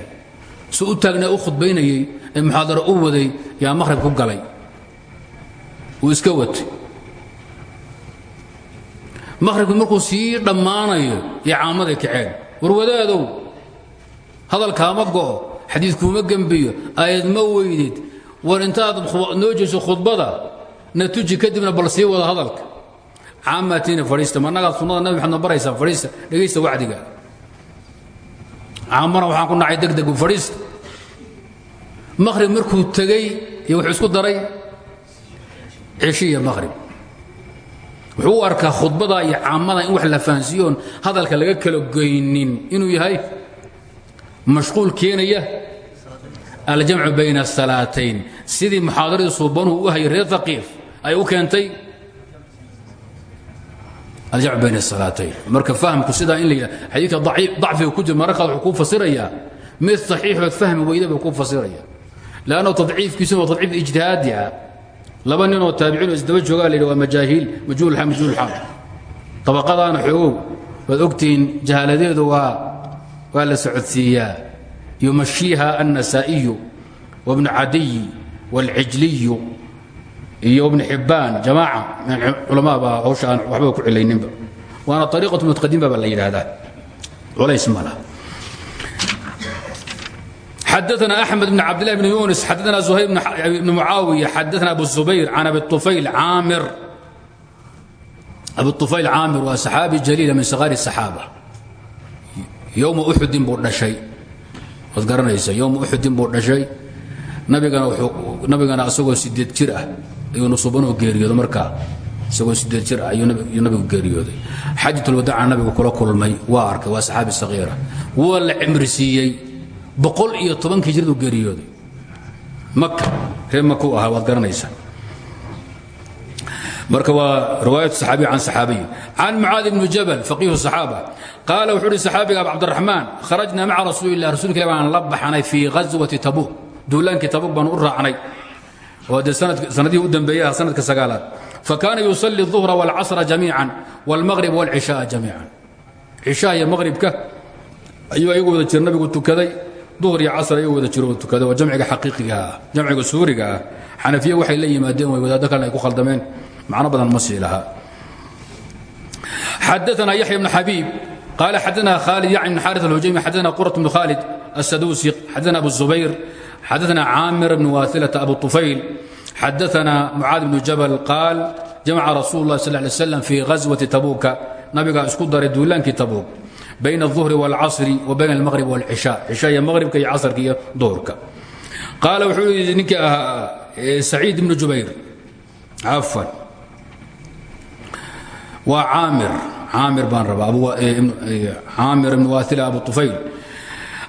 su u taagnaa u khudbaynayey ee muxaadaro u waday yaa maqhrib ku galay. Wuu iska watay. Maqhribkii markuu sii dhammaanayo iyo caamaday kaceen warwadaadow hadalkaama go'o xadiidkuuma gembiyo aayad ma weydid war intaad noo khudbada na tuji kadibna bal sii wada hadalka. Caamatiina fadhiista ma annagaa sunnada nabi maxamed ma baraysaa fadhiista dhegaysta wacdiga. Caamana waxaan ku nacay degdegu fadhiista. Maqhrib markuu tegey iyo wuxuu isku daray cishi iyo maqhrib. Wuxuu u arkaa khudbada iyo caamada in wax la fahansiiyoon hadalka laga kala goynin inuu yahay mashquul keenaya aljamcu bayna asalaatayn sidii muxaadaradii suubanuhu u hayay reer haqiif ay u keentay aljamcu bayna asalaatayn marka fahamku sidaa in la yidhaha xadiidka dacfiga ku jira mararkaad wuxuu kuu fasirayaa mid saxiixood fahmi weyda buu kuu fasiraya leanno tadciifkiisuna waa tadciif ijtihaadi ah laba ninoo taabiciinoo isdaba joogaa la yidhi waa majaahiil majhuul majhuul xaal tabaqadaana xoogow waad ogtihiin jahaaladeedu waa waa la socodsiiyaa yumashiiha النasaaئiyu وبن cadiy والcijliyu iyo بن xibaan jamaaca culama baa hawsha aan waxba ku cilayninba waana ariiqaة mutaqadim ba la yidhaahdaa culays ma lah xadana أحmed بن cabd لlah بن yunis xadana زuhayr بن mucaawiya xadana abu الزubayr can abi طufayl caamir abu طufayl caamir waa saxaabi jaliila min sakaari الصaxaabة yowma uxudin buu dhashay waad garanaysa yowma uxudin buu dhashay nabigana nabigana asagoo sideed jir ah ayuu nusubanoo geeriyooday markaa isagoo sideed jir ayuu nabigu geeriyooday. Xaajatulwadaaca nabigu kula kulmay waa arkay waa saxaabi sagiira waa la cimri siiyey boqol iyo tobankii jiraduu geeriyooday. Maka reer maka u ahaa waad garanaysa marka waa riwaayatu saxaabiy can saxaabiyi can mucaadi bni jabal faqiihu saxaaba qaala wuxuu uhi saxaabiga abu cabdiraxmaan kharajna maca rasuuli illah rasuulka ilah baan la baxnay fii ghaswati tabuuk. Duulaankii tabuuk baan u raacnay sanadihii u dambeeyey ah sanadka sagaalaad fakaana yusalli الظuhra wاlcasra jamiican wاlmaqrib wاlcishaaa jamiican cishaha iyo maqribka ayuu ayagu wada jira nabigu tukaday duhr iyo casr ayagu wada jiro tukaday waa jamciga xaqiiqiga ah jamciga suuriga ah xanafiya waxay la yimaadeen way wadaaddo kalena ay ku khaldameen macno badan ma sii lahaa xadaثna yaحya بن xabiib قال xadثna khالد yعن بن xاrث الهujyمي xadثna qرة بن khالد السدوسي xadثna أبو الزبير xadثna cاmر بن واثلة أبو طفyل xadثna معاaذ بن جبل قاal جamca رasuل الlah صلى اه عليه وسلم في غزوة تبوka nabigaa isku daray duulaankii تبوk byn الظهر والcصر وbyn المغرب والعشاء عشha iyo mغربka iyo casrka iyo duhurka qaal wuxuu yidhi ninkii ahaa سacيid بن jubayr cafan waa caamir caamir baan rabaa caamir ibn waaila abu ufayl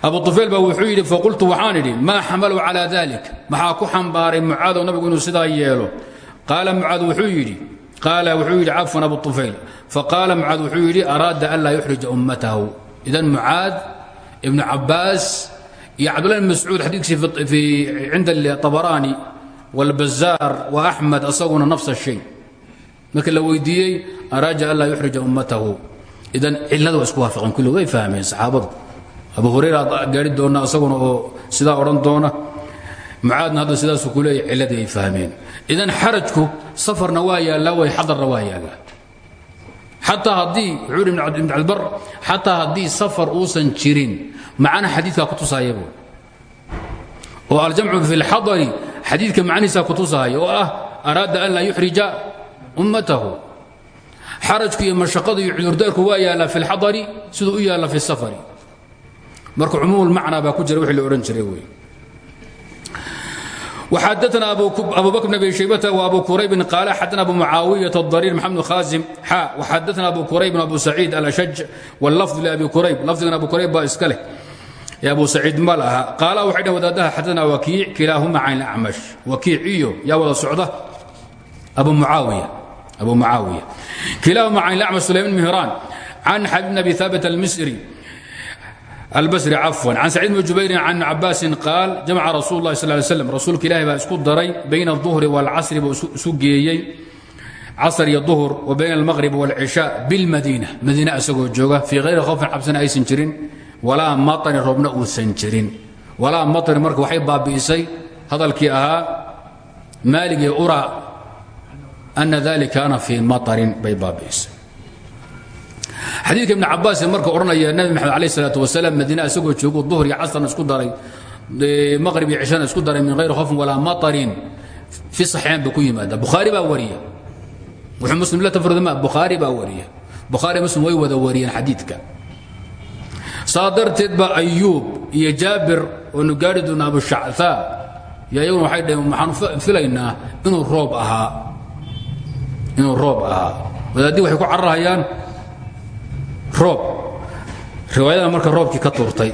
abu ufeylba wuxuu yidhi faqultu waxaan idhi maa xamalu calaa dalik maxaa ku xambaaray mucaadow nabigu inuu sidaa yeelo. Qaala mucaad wuxuu yidhi qaala wuxuu yidhi cafwan abu ufayl faqaala mucaad wuxuu yidhi araada an laa yuxrija ummatahu. Idan mucaad ibnu cabbaas iyo cabdullahi bn mascuud xadiikiisii cinda abaraani wاlbazaar wa axmed asaguna nafsa shay. Markii la weydiiyey araaja an laa yuxrija ummatahu. Idan cilnada isku waafaqeen kulli way fahmeen saxaabadu abu hurera gaari doona isaguna oo sidaa odhan doona. Mucaadna hadda sidaasu ku leeya cilladii ay fahmeen. Idan xarajku safarna waa yaallaa way xadarna waa yaallaa xataa haddii wuxuu hi ibn cabdibar xataa haddii safar uusan jirin macna xadiidkaa ku tusaaya buu. Oo aljamcu fi lxadari xadiidka macnihiisaa ku tusaaya oo ah araada an laa yuxrija ummatahu. Xarajku iyo mashaqadu iyo cudurdaarku waa yaallaa fi lxadari siduu u yaalla fi safari marka cumuum macnaa baa ku jira wixii la odhan jiray wey وxadثna أbu bكر بن أbي شhaybة وأbu كرayb قال xadثna أbu معاaوية الضرير محمد بن khازم xا وxadثna أbu كرayb أbu سعيid الأشج واللفظ لأbi كرayb lafdigan abu كرayb baa iska leh ee abu سacيid ma laha qaala waxay dhh wadaadaha xadثna wakiic kilaahuma can الأcmaش wakiic iyo yaa wada socda abu muaawiya abu mucaawiya kilaahuma can الأcmaش سulayman مهrان can xabيب بن أbي ثابت المsري الbsri cafwan can sacيid bn jubayrin can cabaasin qaal jamca rasuul اlahi sal ly slam rasuulka ilahi baa isku daray bayna الظuhri wاlcasri buu isu geeyey casr iyo duhur wa bayna اlmaqrib wاlcishaa biاlmadiina madiina isagoo jooga fii hayri khawfin cabsina aysan jirin walaa maطrin roobna uusan jirin walaa maطrin marka waxay baabi'isay hadalkii ahaa maalig iyo ura ana dalika ana fii maطrin bay baabi'isay xadiidka ibn cabaas marka odhanaya nabi maxamed alayh salaat wasalaam madiina isagoo joogo duhr iyo casrna isku daray maqrib iyo cishana isku daray min hayri khofin walaa maطarin fi saxiixayn buu ku yimaada. Bukhaari baa wariya. Wuxuu muslim la tafrudama bukhaari baa wariya. Bukhaari muslim way wada wariyeen xadiidka. Saa darteed ba ayuub iyo jaabir oonu gaari doona abu shacthaa yo iyaguna waxay dhaheen waxaanu filaynaa inuu roob ahaa. Inuu roob ahaa. Wadaadii waxay ku cararhayaan roob. Riwaayada marka roobkii ka tuurtay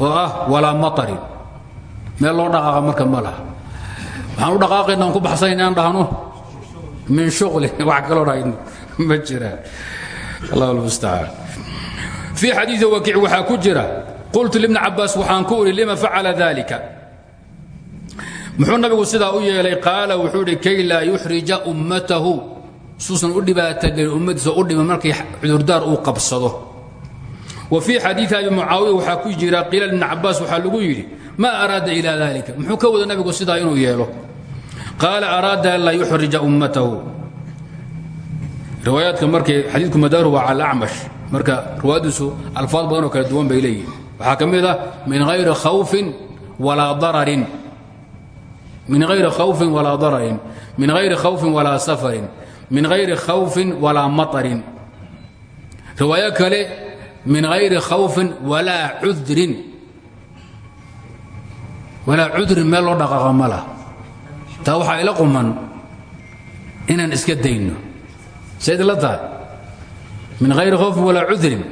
oo ah walaa maطarin meel loo dhaqaaqa marka ma laha. Waxaan u dhaqaaqayna aan ku baxsayn inaan dhahno. Min shuqli wax kaloo dhahayno ma jiraan allah almustacaan fii xadiidi wakiic waxaa ku jira qultu libni cabaas waxaan ku idhi lima facala dalika muxuu nabigu sidaa u yeelay qaala wuxuu idhi kay laa yuxrija ummatahu suusan u dhibaatagelin ummadiisa u dhiman markay cudurdaar uu qabsado. Wa fii xadiii abi mucaawiya waxaa ku jira qiila ibn cabaas waxaa lagu yidhi ma araada ila dalika muxuu ka wada nabigu sidaa inuu yeelo. Qaala araada an laa yuxrija ummatahu. Riwaayaadka markay xadiidku madaaru waa cala acmash. Marka riwaayadiisu alfaad badan oo kala duwan bay leeyihiin waxaa ka mid ah min hayri khawfin walaa dararin. Min hayri khawfin walaa dararin. Min hayri khawfin walaa safarin min hayri khawfin walaa maطarin riwaayo kale min hayri khawfin walaa cudrin. Walaa cudrin meel loo dhaqaaqa ma lah taa waxaa ila quman inaan iska dayno. Sayd la min hayri khawfin walaa cudrin.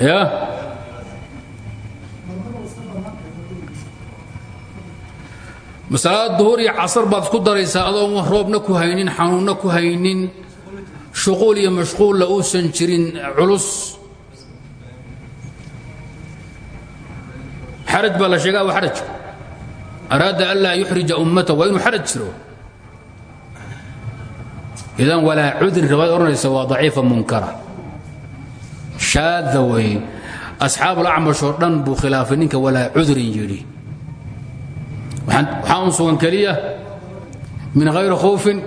Ya masalaada duhur iyo casar baad isku daraysaa adoon roobna ku haynin xanuunna ku haynin shuquul iyo mashquulla uusan jirin culus. Xaraj baa la sheega wa xaraj. Araada an laa yuxrija ummata waa inuu xaraj jiro. Idan walaa cudrin riwaayad odhanaysa waa daciifa munkara. Shaada wey asxaabulacmash oo dhan buu khilaafay ninka walaa cudrin yidhi waxaa un sugan keliya min hayri khawfin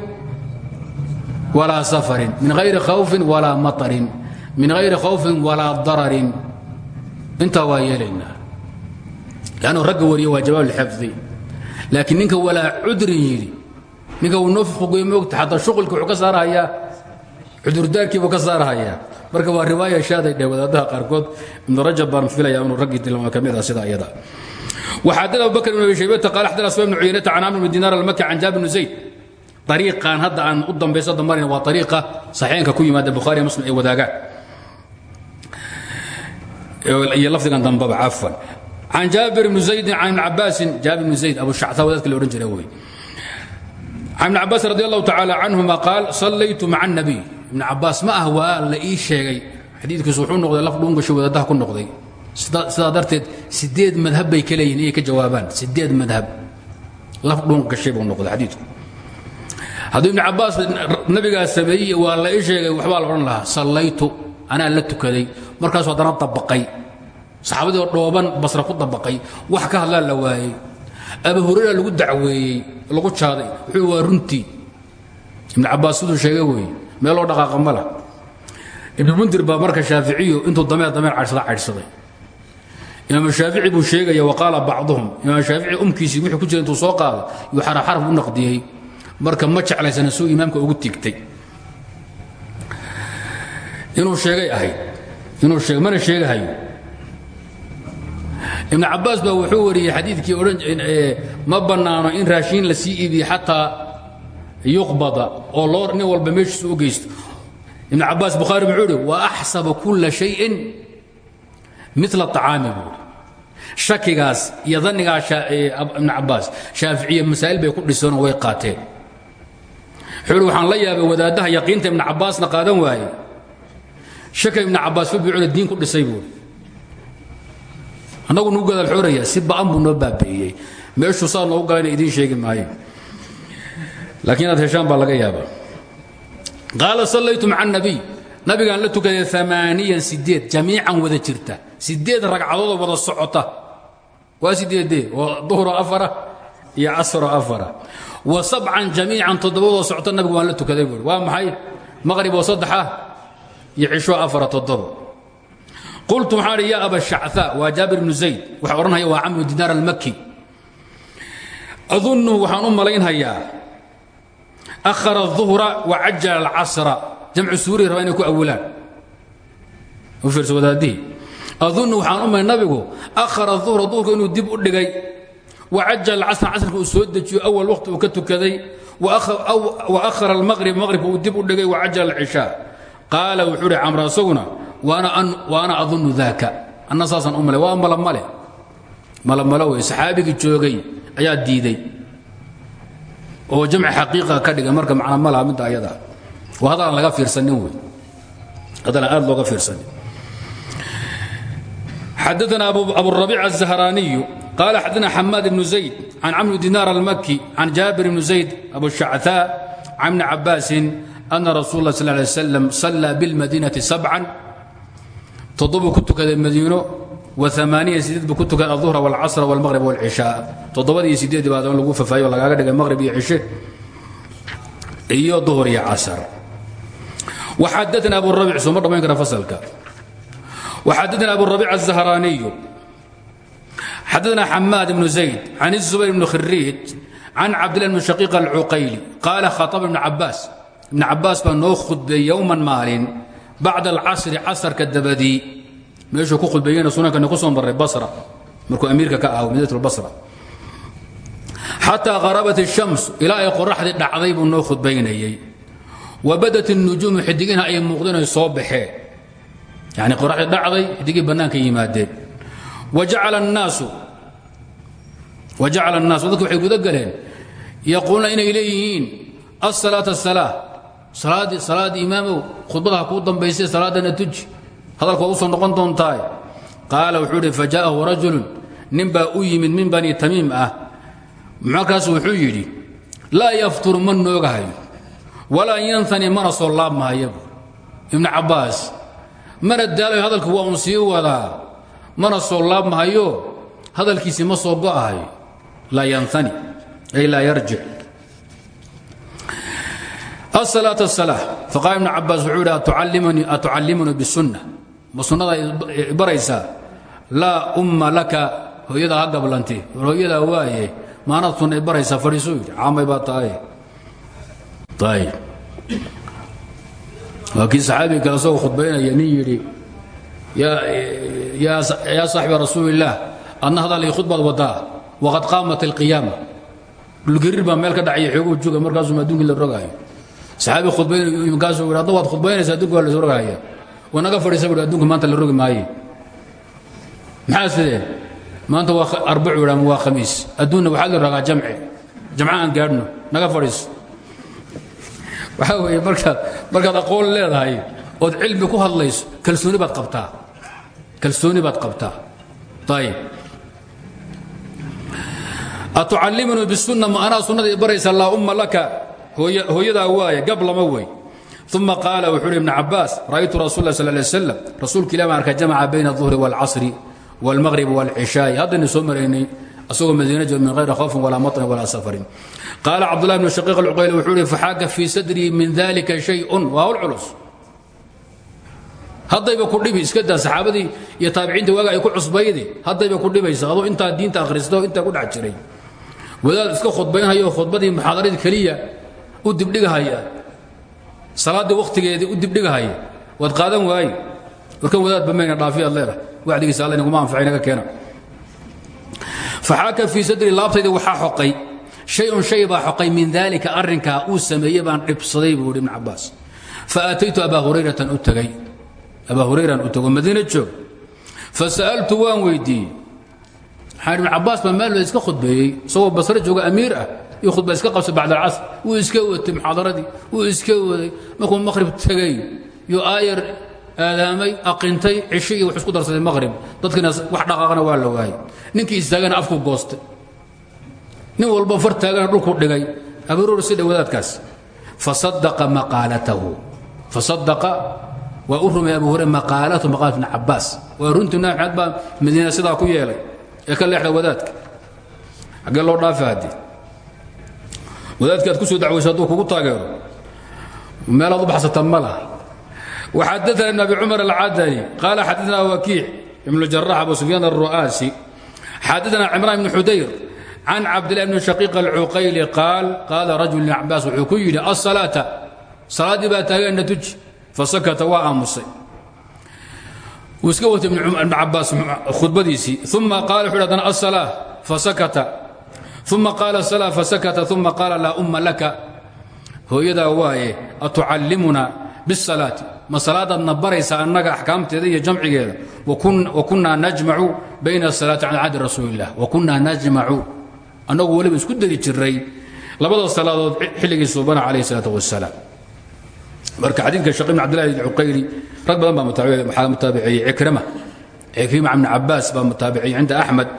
walaa safarin min hayri khawfin walaa maطarin min hayri khawfin walaa dararin. Intaa waa yeelaynaa. Lannu ragga wariya waa jawaab lxifdi laakiin ninka walaa cudrin yidhi ninka uu noo fogoye moogta xataa shuqulki wuxuu ka saarahayaa cudurdaarkii buu ka saarahayaa. Marka waa riwaaya shaaday dheh wadaadaha qaarkood ibnu rajab baan filaya inuu raggii tilmaama ka mid ah sida iyada waxaadad abubakr ibn abi shaybata qaal xdana sba ibn cuyaynata can amr bn dinaar almaki can jaabir bn zayd. Ariiqan hadda aan u dambayso hadda marayna waa ariiqa saxeenka ku yimaada bukhariya muslim ay wadaagaan iyo lafdigan dambaba cafan can jaabir bn zaydin can ibn cabaasin jaabir bn zayd abu shacta wadaadka la odhan jiray wey can ibn cabaasin radi allahu tacaala canhuma qaal sallaytu maca الnabiy ibn cabaas ma ah waa la ii sheegay. Xadiidkiisu wuxuu noqday laf dhungasho wadaadaha ku noqday sidaa darteed sideed madhab bay ka leeyihiin inay ka jawaabaan. Sideed madhab. Laf dhuun gashay buu noqday xadiidku. Hadduu ibn cabaas nabigaa sameeyey waa la ii sheegay waxbaa la odhan lahaa sallaytu anaa la tukaday. Markaasuu haddana dabaqay. Saxaabadii oo dhooban basra ku dabaqay. Wax ka hadlaa la waayey. Abu hurayra lagu dacweeyey lagu jaaday wuxuu waa runtii ibn cabaas siduu sheegay weeye meel loo dhaqaaqa ma lah ibn mundir baa marka shaaficiyu intuu dameer dameer cadhsada cadhsaday imaam shaafici buu sheegaya waqaala bacduhum. Imaam shaafici umkiisii wuxuu ku jira intuu soo qaaday yuu xaraf xaraf u naqdiyey. Marka ma jeclaysana suu imaamka ugu tigtay. Inuu sheegay ahayd inuu sheeg mana sheegahayo. Ibn cabaas baa wuxuu wariyey xadiidkii odhan ma bannaano in raashiin la sii iibiye xataa yuqbada oo loo nin walba meeshiisa u geysto. Ibn cabaas bukhaari muxuu ihi wa axsaba kulla shayin mila acaami buui shakigaas iyo danigaa ibn cabaas shaaficiya masaa'il bay ku dhiseenoo way qaateen. Wuxuu waxaan la yaabay wadaaddaha yaqiinta ibn cabaasna qaadan waaye. Shaka ibn cabaas fabiicuna diin ku dhisay buui annagu nugu gadaal xooraya si ba'an buu noo baabi'iyey meeshuu saa noogu galayna idiin sheegi maayo. Laakiin inaad heshaan baa laga yaabaa. Qaala sallaytu maca الnabiy nabigaan la tukaday amaaniyan sideed jamiican wada jirta sideed ragcadoodoo wada socota waa sideedee waa duhro afara iyo casro afara wa sabcan jamiican toddobadoo socota nabigu waan la tukaday buui waa maxay maqrib oo saddexa iyo cisho afara toddobo qultu waxaan idhi yaa aba shacثa waa jaabir bnu zayd waxa odhanhaya waa camru dinaar almaki adunnu waxaan u malaynhayaa akhara الظuhra wacajala اlcasra jamcu suuri raba inay ku awalaan u fiirso wadaadihii adunnu waxaan u nabigu akhara duhra duhurku inuu dib u dhigay wa cajala casra casrka uu soo dejiyo awal wakhti uu ka tukaday wa akhara almaqrib maqribka uu dib u dhigay wa cajala alcishaa. Qaala wuxuu uhi camra isaguna wa ana adunnu daaka anna saasaan u malay waa malamale malamalo wey saxaabigii joogay ayaa diiday oo jamci xaqiiqa ka dhigay marka macna malaha midda ayadaa waa haddalaan laga fiirsanin wey haddalaan aad looga fiirsanin xadaثna aburabiic الزahraaniyu qala xadaثna xamaad ibnu zayd can camr dinaar almaki can jaabir ibnu zayd abu shacثaa can ibni cabaasin ana rasuul اlah sal lay slam sallaa biاlmadinati sabcan toddobuu ku tukaday madiino وamaaniya sideed buu ku tukaday aلظuhra والcasra والmaqrib والcishaa toddobadii sideedii baa lagu fafaayo lagaaga dhigay maqrib iyo cishe iyo duhur iyo casar وxadana abu rabic sooma dhamayn kara faslka وxadana abu rabic الزahraniyu xadana xamaad بن زayd can الزubayr بن khiriid can cabdillah بn shaqiiq الcuqayli qaala khaطba ibn cabaas ibn cabaas baa noo khudbeey yowman maalin bacda alcasri casarka dabadii meeshuu ku khudbeeyena sunankani ku soo marray basra markuu amiirka ka aho madiinat lbasra xataa qarabat الshams ilaa ay qoraxdii dhacday buu noo khudbaynayey wa badat الnujuumu xidigina ay muuqdeen ay soo baxeen yani qoraxdii dhacday xidigii bannaanka yimaadeen wajacala الnaasu wajacala الnaasu dadku waxay guda galeen yaquuluuna inay leeyihiin الsalaaة الsalaa salaad imaamow khudbadaha kuu dambaysay salaadana tuji hadalka waa u soo noqon doontaay qaala wuxuu idhi faja'ahu rajulun nin baa u yimid min bani tamiim ah markaas wuxuu yidhi laa yafturu ma noogahayo walaa yantani mana soo laabmahaya buur ibnu cabbaas mana hadalku waa uun sii mana soo laabmahayo hadalkiisii ma soo go'ahayo? Laa yantani ay laa yarjic asalaaة asalaa faqaala ibnu cabbaas wuxuu yidhi atucallimanii bisunna ma sunnadaa baraysaa? Laa umma laka hooyadaa ha gablante waaye maanaad sunna i baraysaa caamay baa tahaye waa kii saxaabiga kale isagoo khudbaynaya nin yidhi yaa saaxiba rasuuli illaah adna hadal ii khudbaad wadaa waqad qaamat alqiyaama. Dhulgariir baa meel ka dhacaya xooguu juga markaasuma adduunkii la rogaayo. Saxaabi khudbayn markaasuu yidhi adna waad khudbaynaysa adduunka waa la rogahaya waa naga fadhiisa buhi adduunka maanta la rogi maaye. Maxaa sidee? Maanta waa arbacu yidhaa waa khamiis? Adduunna waxaa la rogaa jamci. Jamca aan gaadhno naga fadhiiso waxaa weeye markaad markaad aqoon leedahay ood cilmi ku hadlayso kalsooni baad qabtaa kalsooni baad qabtaa ayib atucallimunii bisunna ma anaa sunnadii baraysa laa umma laka hooyadaa waaye gab lama wey uma qaala wuxuu uhi ibn cabaas ra'aytu rasul lah sal lay slam rasuulka ilah baan arka jamaca bayna الظuhri wاlcasri wاlmaqrib wاlcishaa'i haddaynu soo maraynay asagoo madiina jiro min hayri khawfin walaa maطnin walaa safarin. Qaala cabdullah bn shaqiiq alcuqayli wuxuu uhi faxaaka fii sadrii min dalika shayءun waa hawl culus. Haddayba ku dhibi iska daa saxaabadii iyo taabiciinta waaga ay ku cusbaydi. Haddayba ku dhibaysa adoo intaa diinta akhristo intaa ku dhex jiray. Wadaad iska khudbaynhayo khudbadii muxaadaradii keliya u dibdhigahaya. Salaaddii wakhtigeedii u dibdhigahaya. Waad qaadan waaye warkan wadaadba mayna dhaafiyaad leedahay wacdigiisa alla inaguma anfacay naga keena faxaaka fii sadri laabtayda waxaa xoqay. shay-un shay baa xoqay min daalika arrinkaa uu sameeyey baan dhibsaday buu hi ibn cabbaas fa aataytu abaa hurayratan u tagay abaa hurayran u tago madiina joog fa sa'altu waan weydiiyey waxaan ibn cabbaas baa maalooda iska khudbeeyey isagoo basre jooga amiir ah iyo khudba iska qabsay bacd alcasr wuu iska watay muxaadaradii wuu iska waday markuu maqhrib tegey iyo aayar aadaamay aqintay cisho iyo wax isku darsaday maqhrib. Dadkiina wax dhaqaaqana waa la waayey ninkii istaagana afku goostay. Nin walba far taagana dhulku dhigay. Abaroor si dhawadaadkaas fasadaqa maqaalatahu. Fasadaqa waa u rumay abu hurayra maqaalatahu maqaalat ibn cabbaas. Waa runtii nabi maxamed baa madiina sidaa ku yeelay. Ee ka leexda wadaadka. Xaggee loo dhaafa haddii? Wadaadki aad ku soo dacwayso hadduu kugu taageero. Meelaad u baxsata ma laha وxadثna بن أbي cمر الcadني قال xadثna وكيع بن الجراح أبو سفyان الرؤاسي xadثna عمران بن xudayر عن cabدالله بن شhقيق الcuqayلi قاal qاala رaجل بن cabاas wuxuu ku yidhi الصلاaة salaaddii baa taageenna tuji fasakta waa aamusay wuu iska watay ibn cabaas khudbadiisii uma qaala wuxu adana الصلاة fasakta ثuma qaala الصلاة fasakta ثuma qaala laa أma laka hooyadaa waaye atucallimuna bالصلاaةi ma salaadaadna annaga axkaamteeda iyo jamcigeeda. Wa kunnaa najmacu bayna asalaati can cadi rasuulilah wa kunnaa najmacu annagu weliba isku degi jiray labada salaadood xilligii suubana calayh salaatu wasalaam marka xadiidka shaqi bn cabdillahi cuqayri rag badan baa waxaa mutaabiceeyey cikrima cikrima bn cabaas baa mutaabiciyey cinda axmed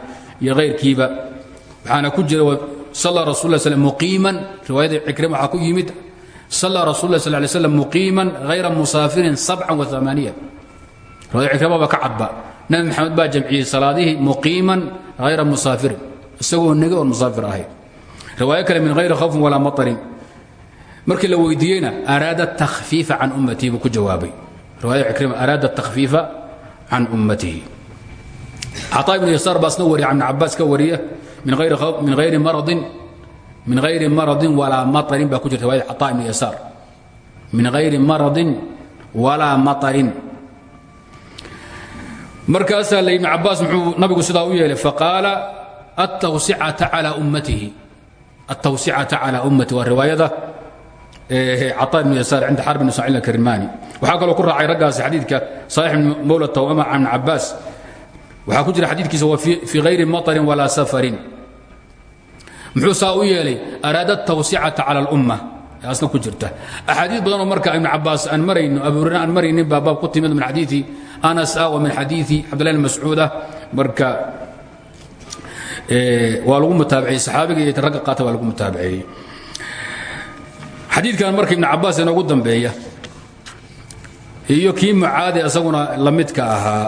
iyo hayrkiiba waxaana ku jira sala rasul lah sl muqiiman. Riwaayada cikrima waxaa ku yimid sala rasul lah sal lay slam muqiiman hayra musaafirin sabcan waamaaniya riwaaya cikrama baa ka cadba nabi maxamed baa jamciyey salaadihii muqiiman hayra musaafirin isagoo nege oon musaafir ahayn riwaayo kale min hayri khawfin walaa matarin markii la weydiiyeyna araada takhfiifa can ummatihi buu ku jawaabay riwaaya cikrima araada takhfiifa can ummatihi caطaa ibnu yasaar baa isna wariya ibn cabaas ka wariya min hayri maradin min ayri maradin walaa maarin baa ku jirta waayad cataa ibn yasaar. Min hayri maradin walaa maarin markaasaa le ibn cabbaas muxuu nabigu sidaa u yeelay faqaala attawsicata calaa ummatihi. Altawsicata calaa ummati waa riwaayada cataa ibn yasaar cinda xarb ibn ismaaciil akirmaani waxaa kaloo ku raacay raggaasi xadiidka saxiix ibn mawla tawama can ibn cabbaas. Waxaa ku jira xadiidkiisa waa fii hayri maarin walaa safarin muxuu saa u yeelay araada tawsicata cala alumma asna ku jirta. Axaadii badanoo marka ibnu cabaas aan marayno abu hurayra aan maraynin ku timid min xadiii anas ah min xadiii cabdillahi bn mascuud ah. Eh, waa lagu mutaabiceeyey saxaabiga iyo ragga qaata waa lagu mutaabiceeyey xadiidkan marka ibnu cabaas inoogu dambeeya iyo kii mucaade isaguna la midka ahaa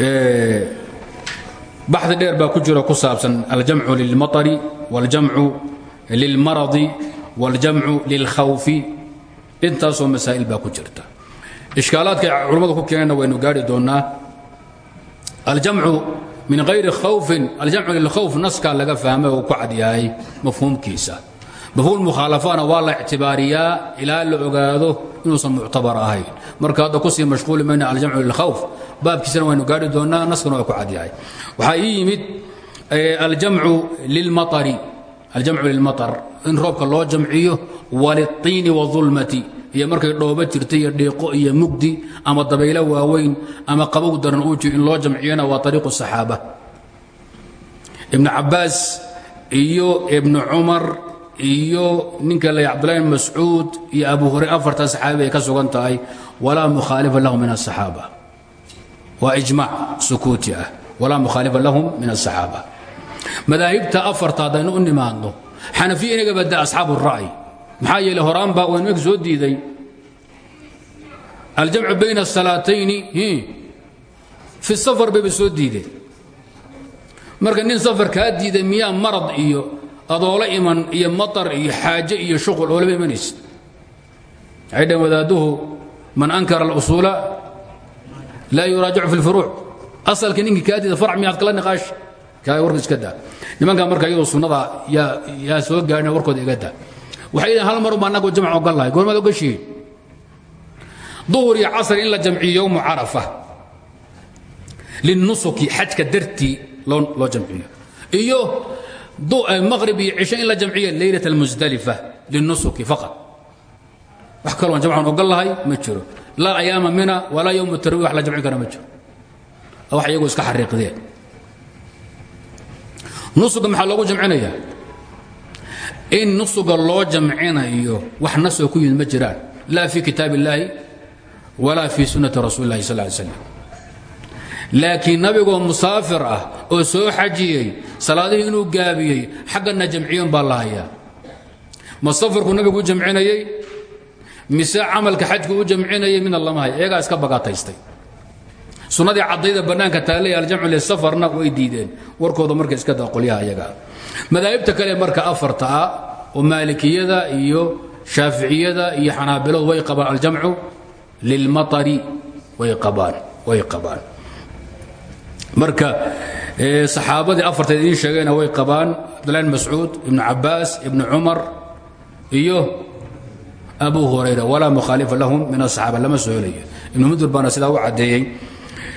eh, baxdi dheer baa ku jiro ku saabsan aljamcu lilmaطari wاljamcu lilmaradi wاljamcu lilkhawfi intaasoo masaa'il baa ku jirta ishkaalaadkay culammadu ku keeneenna waynu gaari doonnaa aljamcu min hayri khawfin aljamcu lilkhawf naskaa laga fahmay oo ku cad yahay mafhuumkiisa mafhuum mukhaalafana waa la ictibaariyaa ilaa la ogaado inuusan muctabar ahayn marka hadda kusii mashquuli mayna aljamcu lilkhawf baabkiisana waynu gaari doonaa naskuna waa ku cadyahay. Waxaa ii yimid aljamcu lilmaari aljamcu lilmaar in roobka loo jamciyo waliiini waulmati iyo markay dhoobo jirta iyo iyo mugdi ama dabaylo waaweyn ama qabow daran uu jiro in loo jamciyona waa ariiqu saxaaba. Ibnu cabaas iyo ibnu cumar iyo ninka le cabdulahi mascuud iyo abu hurayr afartaa saxaabi ay ka sugan tahay. Walaa mukhaalifa lahu min asaxaaba waa ijmac sukuuti ah. Walaa mukhaalifa lahum min asaxaaba madaahibta afarta haddaynu u nimaadno xanafiya inaga bada asxaabu ra'y. Maxaa yeele horaan baa waynu eg soo diiday. Aljamcu bayna asalaatayni fi safar bayba soo diideen. Marka nin safar kaa diiday miyaa marad iyo adoola iman iyo maطar iyo xaaje iyo shuqul oo lama imanaysa waxay dhaheen wadaaduhu man ankara اlusuula laa yuraajacu fi اlfuruuc asalka ninkii kaa diida farc miyaad kala niqaash kaa warka iska daa nimanka marka iyadoo sunnada yaa soo gaarina warkooda iga daa waxay yidhahen hal mar unba annagu jamc ogan lahay goormaad ogashihiin duhur iyo casr in la jamciyo yowmu carafa linnusuki xajka dartii loo jamciyo iyo maqrib iyo cisho in la jamciyo leylat almusdalifa linnusuki faqad wax kaloon jamcan ogan lahay ma jiro. Laa ayaama mina walaa yowm tarwi wax la jamcin kara ma jiro. Wax iyagoo iska xariiqdeen nusuga maxaa loogu jamcinayaa? In nusuga loo jamcinayo wax nasoo ku yimid ma jiraan. Laa fi kitaab illaahi walaa sunnati rasuuli اllahi sal ly laakiin nabigoo musaafir ah oo soo xajiyey salaadihii inuu gaabiyey xaggana jamciyon baa la hayaa. Nabigu u mise camalka xajku u jamcinayay midna lama iyagaa iska bagaataystay sunnadii caddayda bannaanka taallay aljamcu lisafarna way diideen. Warkooda marka iska daa qolyaha iyagaa kale marka afarta oo maalikiyada iyo shaaficiyada iyo xanaabiladu way qabaan aljamcu lilmaطari way qabaan way qabaan. Marka saxaabadii afarta idiin sheegayna way qabaan cabdullahi bn mascuud ibnu cabaas ibnu iyo abu hurayra walaa mukhaalifa lahum min asaxaaba lama soo helayo. Ibnu mudur baana sidaa u caddeeyey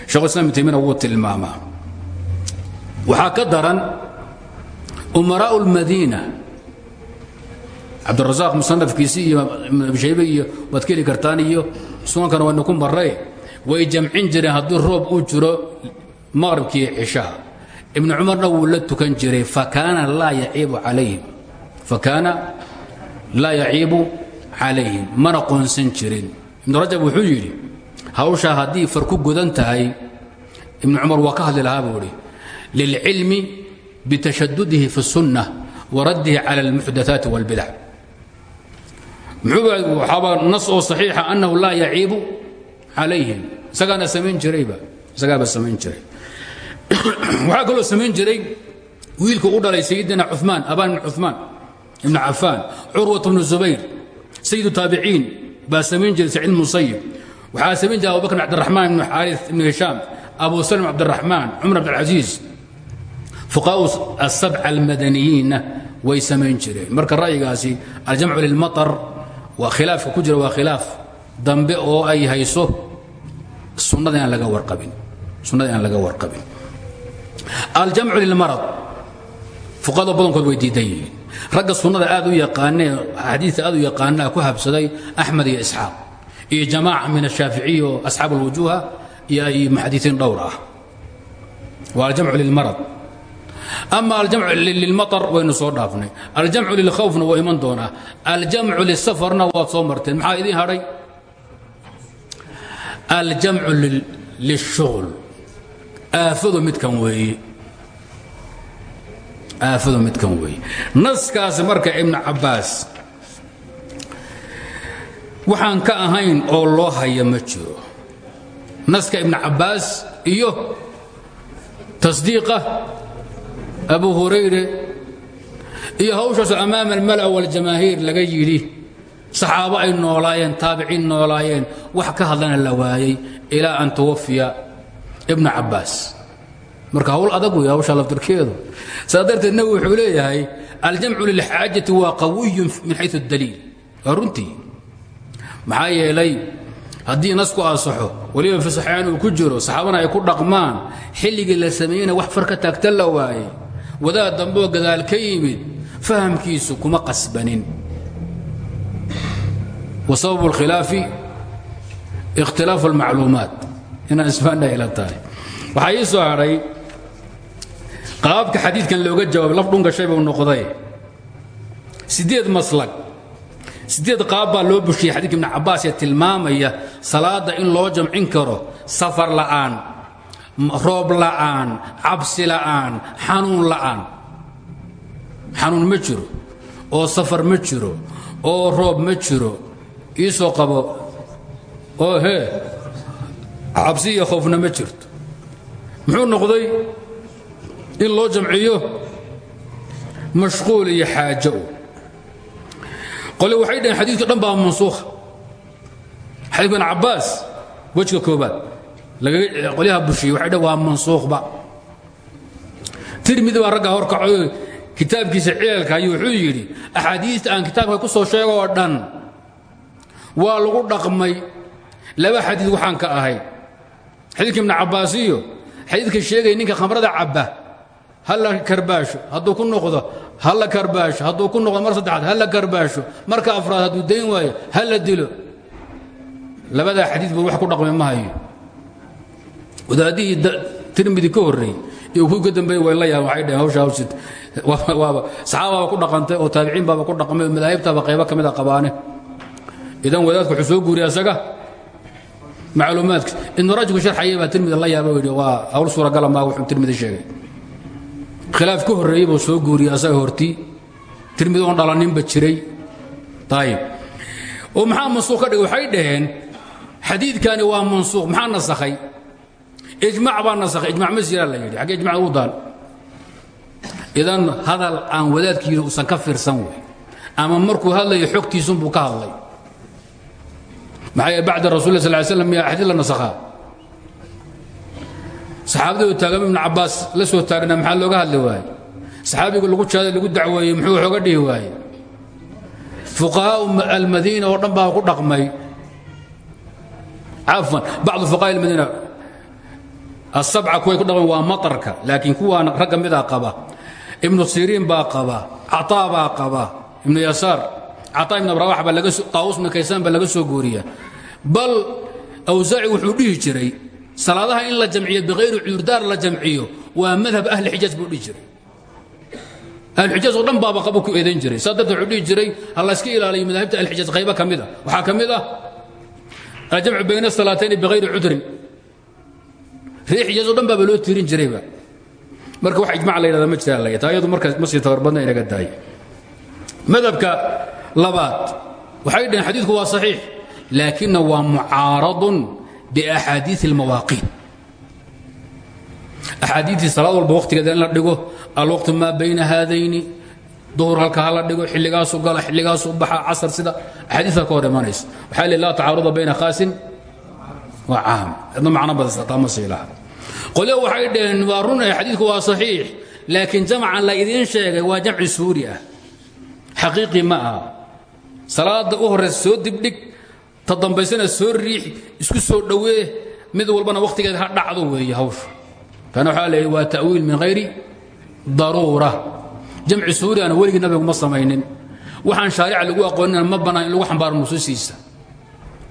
shekhu islam ibn taymina wuu tilmaamaa waxaa ka daran umaraء اlmadiina cabdirasaaq musanafkiisii iyo ibnabishaybe iyo waad ka heli kartaan iyo sunankana waynu ku maray way jamcin jireen haddii roob uu jiro maqribkii cishaha ibnu cumarna wuu la tukan jiray fakaana laa yaciibu calayhim. Fakaana laa yaciibu calayhim mana qoonsan jirin ibnu rajab wuxuu yidhi hawshaa haddii far ku godan tahay ibnu cumar waa ka hadli lahaa buu idhi lilcilmi bitashadudihi fi الsunna waraddihi cala اlmuxdathaati wاlbidac muxuu waxaaba nas oo saxiixa annahu laa yaciibu calayhim isagaana samayn jirayba isagaaba samayn jiray waxaa kaloo samayn jiray wiilku u dhalay sayidina cumaan abaan ibn cumaan ibn cafaan curwat bnu zubayr sayidu taabiciin baa samayn jiray saciid musayib waxaa samayn jiray abubakr bn cabdiraxmaan ibnu xaari ibnu hishaam abu salm cabdiraxmaan cumar cabdilcasiis fuqaau asabca almadaniyiinna way samayn jireen. Marka ra'yigaasi aljamcu lilmaطar waa khilaafka ku jira waa khilaaf dambe oo ay hayso sunnada aan laga warqabin. Sunnada aan laga warqabin. Aljamcu lilmarad fuqahada badankood way diidan yihiin ragga sunnada aad u yaqaanee xadiidka aad u yaqaanaa ku habsaday axmed iyo isxaaq. Iyo jamaaca min ashaaficiyi oo asxaab alwujuuha iyo muxadiiin dhowr ah. Waa aljamcu lilmarad ama aljamcu lilmaطar waynu soo dhaafnay. Aljamcu lilkhawfna waa iman doonaa. Aljamcu lisafarna waad soo marteen. Maxaa idiin hadhay? Aljamcu lilshugl aafadu midkan weeye aafadu midkan weeye naskaasi marka ibnu cabbaas waxaan ka ahayn oo loo haya ma jiro. Naska ibnu cabbaas iyo tasdiiqa abu hurayre iyo hawshaasoo amaama almala waljamaahiir laga yidhi saxaabo ay noolaayeen taabiciin noolaayeen wax ka hadlana la waayey ilaa an tuwafiya ibnu cabbaas marka hawl adag wey hawsha laftirkeedu saa darteed nebigu wuxuu leeyahay aljamcu lilxaajati waa qawiyun min xayu daliil. Waa runtii. Maxaa yeelay haddii nasku ansaxo weliba fi saxiixayn uu ku jiro saxaabana ay ku dhaqmaan xilligii la samaeyna wax far ka taagtan la waayey wadaad damboo gadaal ka yimid fahamkiisu kuma qasbanin. Wa sababu alkhilaafi ikhtilaafu almacluumaat inaan ismaanna ila tahay. Waxaa ii soo hadhay qaabka xadiidkan looga jawaabay laf dhungashay buu noqday. Siddeed maslag siddeed qaab baa loo bushiyey xadidka ibn cabbaas ee tilmaamaya salaadda in loo jamcin karo safar la'aan roob la'aan cabsi la'aan xanuun la'aan. Xanuun ma jiro oo safar ma jiro oo roob ma jiro iisoo qabo oo hee cabsi iyo khoofna ma jirto. Muxuu noqday in loo jamciyo mashquul iyo xaajo qole waxay dhaheen xadiidka dhan baa mansuukha xadiidka ibn cabbaas wejka koobaad. Qolyaha bushiye waxay dhaheen waa mansuukhba tirmidi baa raggaa horkacoy kitaabkiisa ayuu wuxuu yidhi axaadiista aan kitaabka ku soo sheego oo dhan waa lagu dhaqmay. Laba xadiid waxaan ka ahay. Xadiidka ibn cabbaasiyo xadiidka sheegaya ninka khamrada cabba halla karbaasho hadduu ku noqdo halla karbaasho hadduu ku noqdo mar saddexaad halla karbaasho. Marka afraad hadduu dayn waayo halla dilo. Labadaa xadiid buu wax ku dhaqmay ma hayo. Wadaadihii tirmidi ka horreeyey iyo kuwii ka dambeeyey way la yaabeen waxay dhaheen hawsha hawshid waaba saxaabaaba ku dhaqantay oo taabiciin baaba ku dhaqmay oo madaahibtaaba qaybo ka mid a qabaane. Idan wadaadku wuxuu soo guuriya asaga. Macluumaadka ibnu rajku sharxaya baa tirmidi la yaaba yidhi waa hawl suuragala maa wuxuu tirmidi sheegay khilaaf ka horreeyey buu soo guuriyey asaga hortii. Tirmidi oon dhalaninba jiray. Ayib oo maxaa mansuuq ka dhigay? Waxay dhaheen xadiidkani waa mansuuq maxaa nasakhay? Ijmac baa nasakhay ijmac ma jiraa la yidhi xaggee ijmac ugu daal. Idan hadal aan wadaadkiina uusan ka fiirsan wey ama markuu hadlayo xogtiisunbuu ka hadlay. Maxaa yeele bacda rasul sal ly slam miyaa xadiid la nasakhaa saxaabadii taagan ibnu cabbaas la soo taagna maxaa looga hadli waaye saxaabiga lagu jaaday lagu dacweeyey muxuu waxooga dhihi waaye fuqahaau almadiina oo dhan baa ku dhaqmay. Cafwan bacdu fuqaha almadiina. Asabca kuway ku dhaqmeen waa matarka laakiin kuwaan ragga midaa qaba. Ibnu siriin baa qaba cataa baa qaba ibnu yasaar. Cataa ibn rawax baa laga taawus ibn kaysaan baa laga soo gooriya bal awsaaci wuxuu dhihi jiray salaadaha in la jamciyo bikayri cudurdaar la jamciyo waa madhab ahli xijaaj buu dhihi jiray. Ahluxijaaj oo dhan baaba qabo ku eedayn jiray. Saa darteed wuxuu dhihi jiray ha la iska ilaaliyo madaahibta ahlixijaaj qaybo ka mid a waxaa ka mid ah aljamcu bayna salaatayni bikayri cudrin. Ree xijaaj oo dhan baaba loo tiirin jirayba marka wax ijmac la yidhahda ma jiraan laya taa iyadu marka ma sii tabarbadna inaga dahay madhabka labaad waxay dhaheen xadiidku waa saxiix laakina waa mucaaradun biaxaadii اlmawaaqiit axaadiitii salaad walba wakhtigeeda in la dhigo alwaqtu maa bayna haadayni duhur halka ha la dhigo xilligaasu gala xilligaasu baxa casar sida axaadiista ka hor imanaysa waxaa li laa tacaaruda bayna khaasin wa caam idna macno badasataama siilaha qolyo waxay dhaheen waa run xadiidku waa saxiix laakiin jamcan la idiin sheegay waa jamci suuri ah xaqiiqi ma aha salaada u horeysa soo dibdhig ta dambaysana soo riix isku soo dhowee mid walbana wakhtigeeda ha dhacdo weeye hawsha. Kana waxaa leeyahy waa ta'wiil min hayri daruura. Jamci suuri ana weligii nabigu ma samaynin. Waxaan shaarica lagu aqoonina ma bannaan in lagu xambaaro nusuustiisa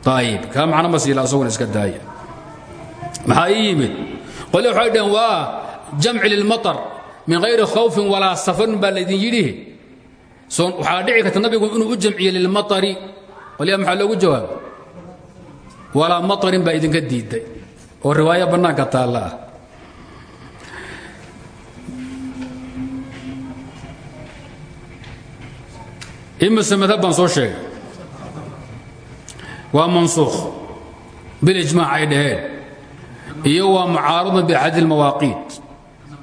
ayib kaa macno ma siila asaguna iska daaya. Maxaa ii yimid? Qole waxay dhaheen waa jamci lilmaطar min hayri khawfin walaa safarin baa laydin yidhi. Waxaa dhici karta nabigu inuu u jamciye lilmaطari qolyaa maxaa loogu jawaaba walaa maطarin baa idinka diidday oo riwaayo bannaanka taalla ah. Imise madhab baan soo sheegay. Waa mansuukh bilijmaac ay dhaheen iyo waa mucaarada biaxadi اlmawaaqiit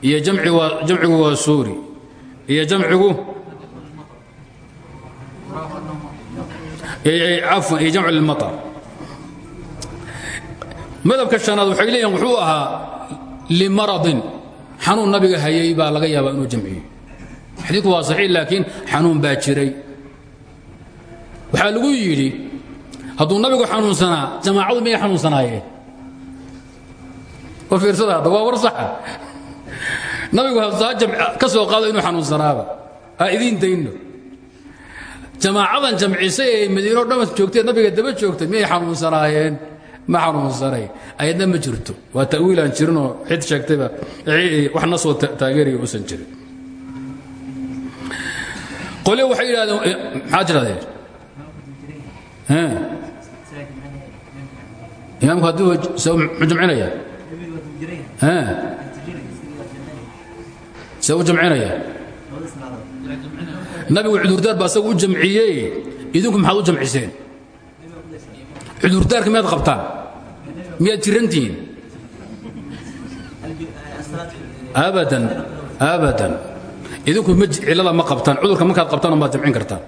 iyo jamcigu waa suuri iyo jamcigu madhabka shanaad waxay leeyihiin wuxuu ahaa limaradin xanuun nabiga hayay baa laga yaabaa inuu jamciyo. Xadiidku waa saxiix laakiin xanuun baa jiray. Waxaa lagu yidhi hadduu nabigu xanuunsanaa jamaacadu miyay xanuunsanaayeen? Oo fiirsada hadda waa war saxa. Nabigu ka soo qaado inuu xanuunsanaaba. Ha idiin dayno jamaacadan jamcisay ee madiino dhamma joogtee nabiga daba joogtay miyay xanuunsanaayeen? Ma xanuunsanay. Ayadna ma jirto. Waa ta'wiilaan jirinoo cid sheegtayba wax na soo taageeraya usan jirin. Qole waxay yidhahdeen maxaa tirahdeen imaamku haddii muxuu jamcinaya see u jamcinaya nabigu cudurdaar ba asaga u jamciyey. Idinku maxaad u jamciseen? Cudurdaarka miyaad qabtaan? Miyaad jirantihiin abadan abadan. Idinku cilada ma qabtaan. Cudurka markaad qabtaan baad jamcin kartaan.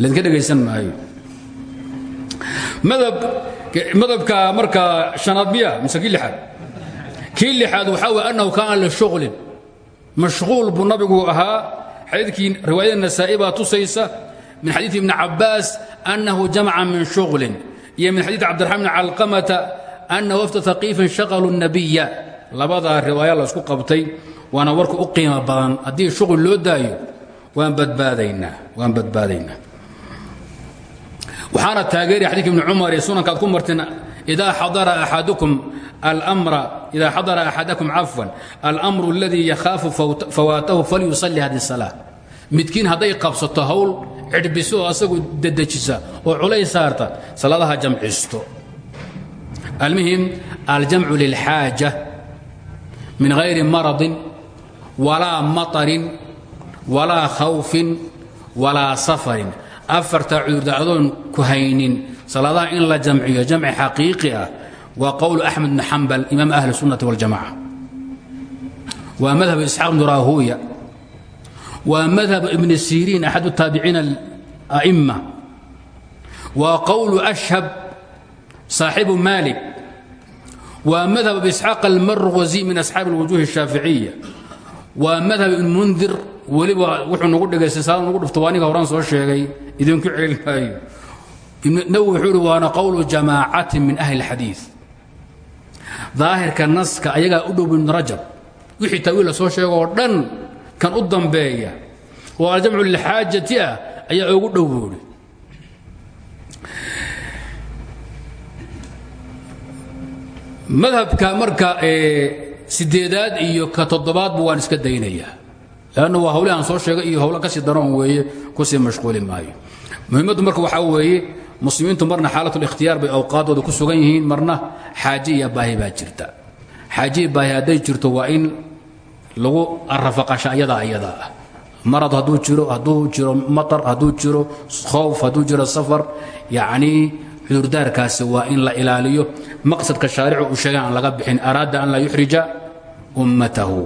Laydinka dhegaysan maayo. Madhabka marka hanaad miya mise kii lixaad? Kii lixaad waxaa way annahu kaana lishuqlin mashquul buu nabigu ahaa xadiidkii riwaayada nasaa'i baa tusaysa min xadiidi ibni cabbaas annahu jamaca min shuqlin iyo min xadiid cabdiraxmaan bni calqamata anna wafda haqiifin shaqalu nabiya labadaa riwaaya la isku qabtay waana warka u qiimo badan. Haddii shuqul loo daayo waan badbaadaynaa waan badbaadaynaa waxaana taageeraya xadidka ibni cumar ee sunankaad ku marteen idaa xadara axadakum cafwan almru aladii yakhaafu fawaatahu falyusalli hadi salaa midkiin hadday qabsato hawl cidhbiso oo asagu dedejisa oo culays saarta salaadaha jamcisto almuhim aljamcu lilxaaja min hayri maradin walaa maطarin walaa khawfin walaa safarin afartaa cudurda adoon ku haynin. Salaadaha in la jamciyo jamci xaqiiqi ah waa qowlu axmed bn xambal imaam ahli sunnati waljamaca waa madhab isxaaq bnu raahuuya waa madhab ibni siriin axad taabiciina aimma waa qowlu ashhab saaxibu malik waa madhab isxaaq almarwasi min asxaabi alwujuhi الshaaficiya waa madhab ibn mundir weliba wuxuu nagu dhegaystay saal nagu dhufto waa horaan soo sheegay idinku celin maayo. Nawi wuxuu uhi waana qowlu jamaacatin min ahli اlxadiid daahirka naska ayagaa u dhow rajab. Wixii taawiil soo sheego dhan kan u dambeeya oo aljamcu lilxaajati ah ugu dhow madhabka marka sideedaad iyo ka toddobaadba waan iska daynayaa. Lanna waa hawle aan soo sheegay iyo hawlo ka sii daroon weeye ku sii mashquuli maayo. Muhiimaddu marka waxaa weeye muslimiintu marna xaalatlikhtiyaar bay awqaaddooda ku sugan yihiin marna xaaje iyo baahi baa jirta. Xaaje iyo baahi hadday jirto waa in lagu arafaqasha ayadaa ayadaa ah. Marad hadduu jiro hadduu jiro matar hadduu jiro khowf hadduu jiro safar yacnii cudurdaarkaasi waa in la ilaaliyo. Maqsadka shaaricu uu sheega laga bixin araada an laa yuxrija ummatahu.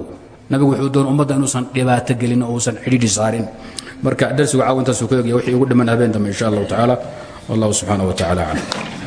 Nabigu wuxuu doon ummadda inuusan dhibaato gelin oo uusan xidhiidhi saarin marka darsigu caawa intaasuu ka egaya wixii ugu dhiman habeen dambe insha allahu tacaala wallahu subxaana wa tacala aclam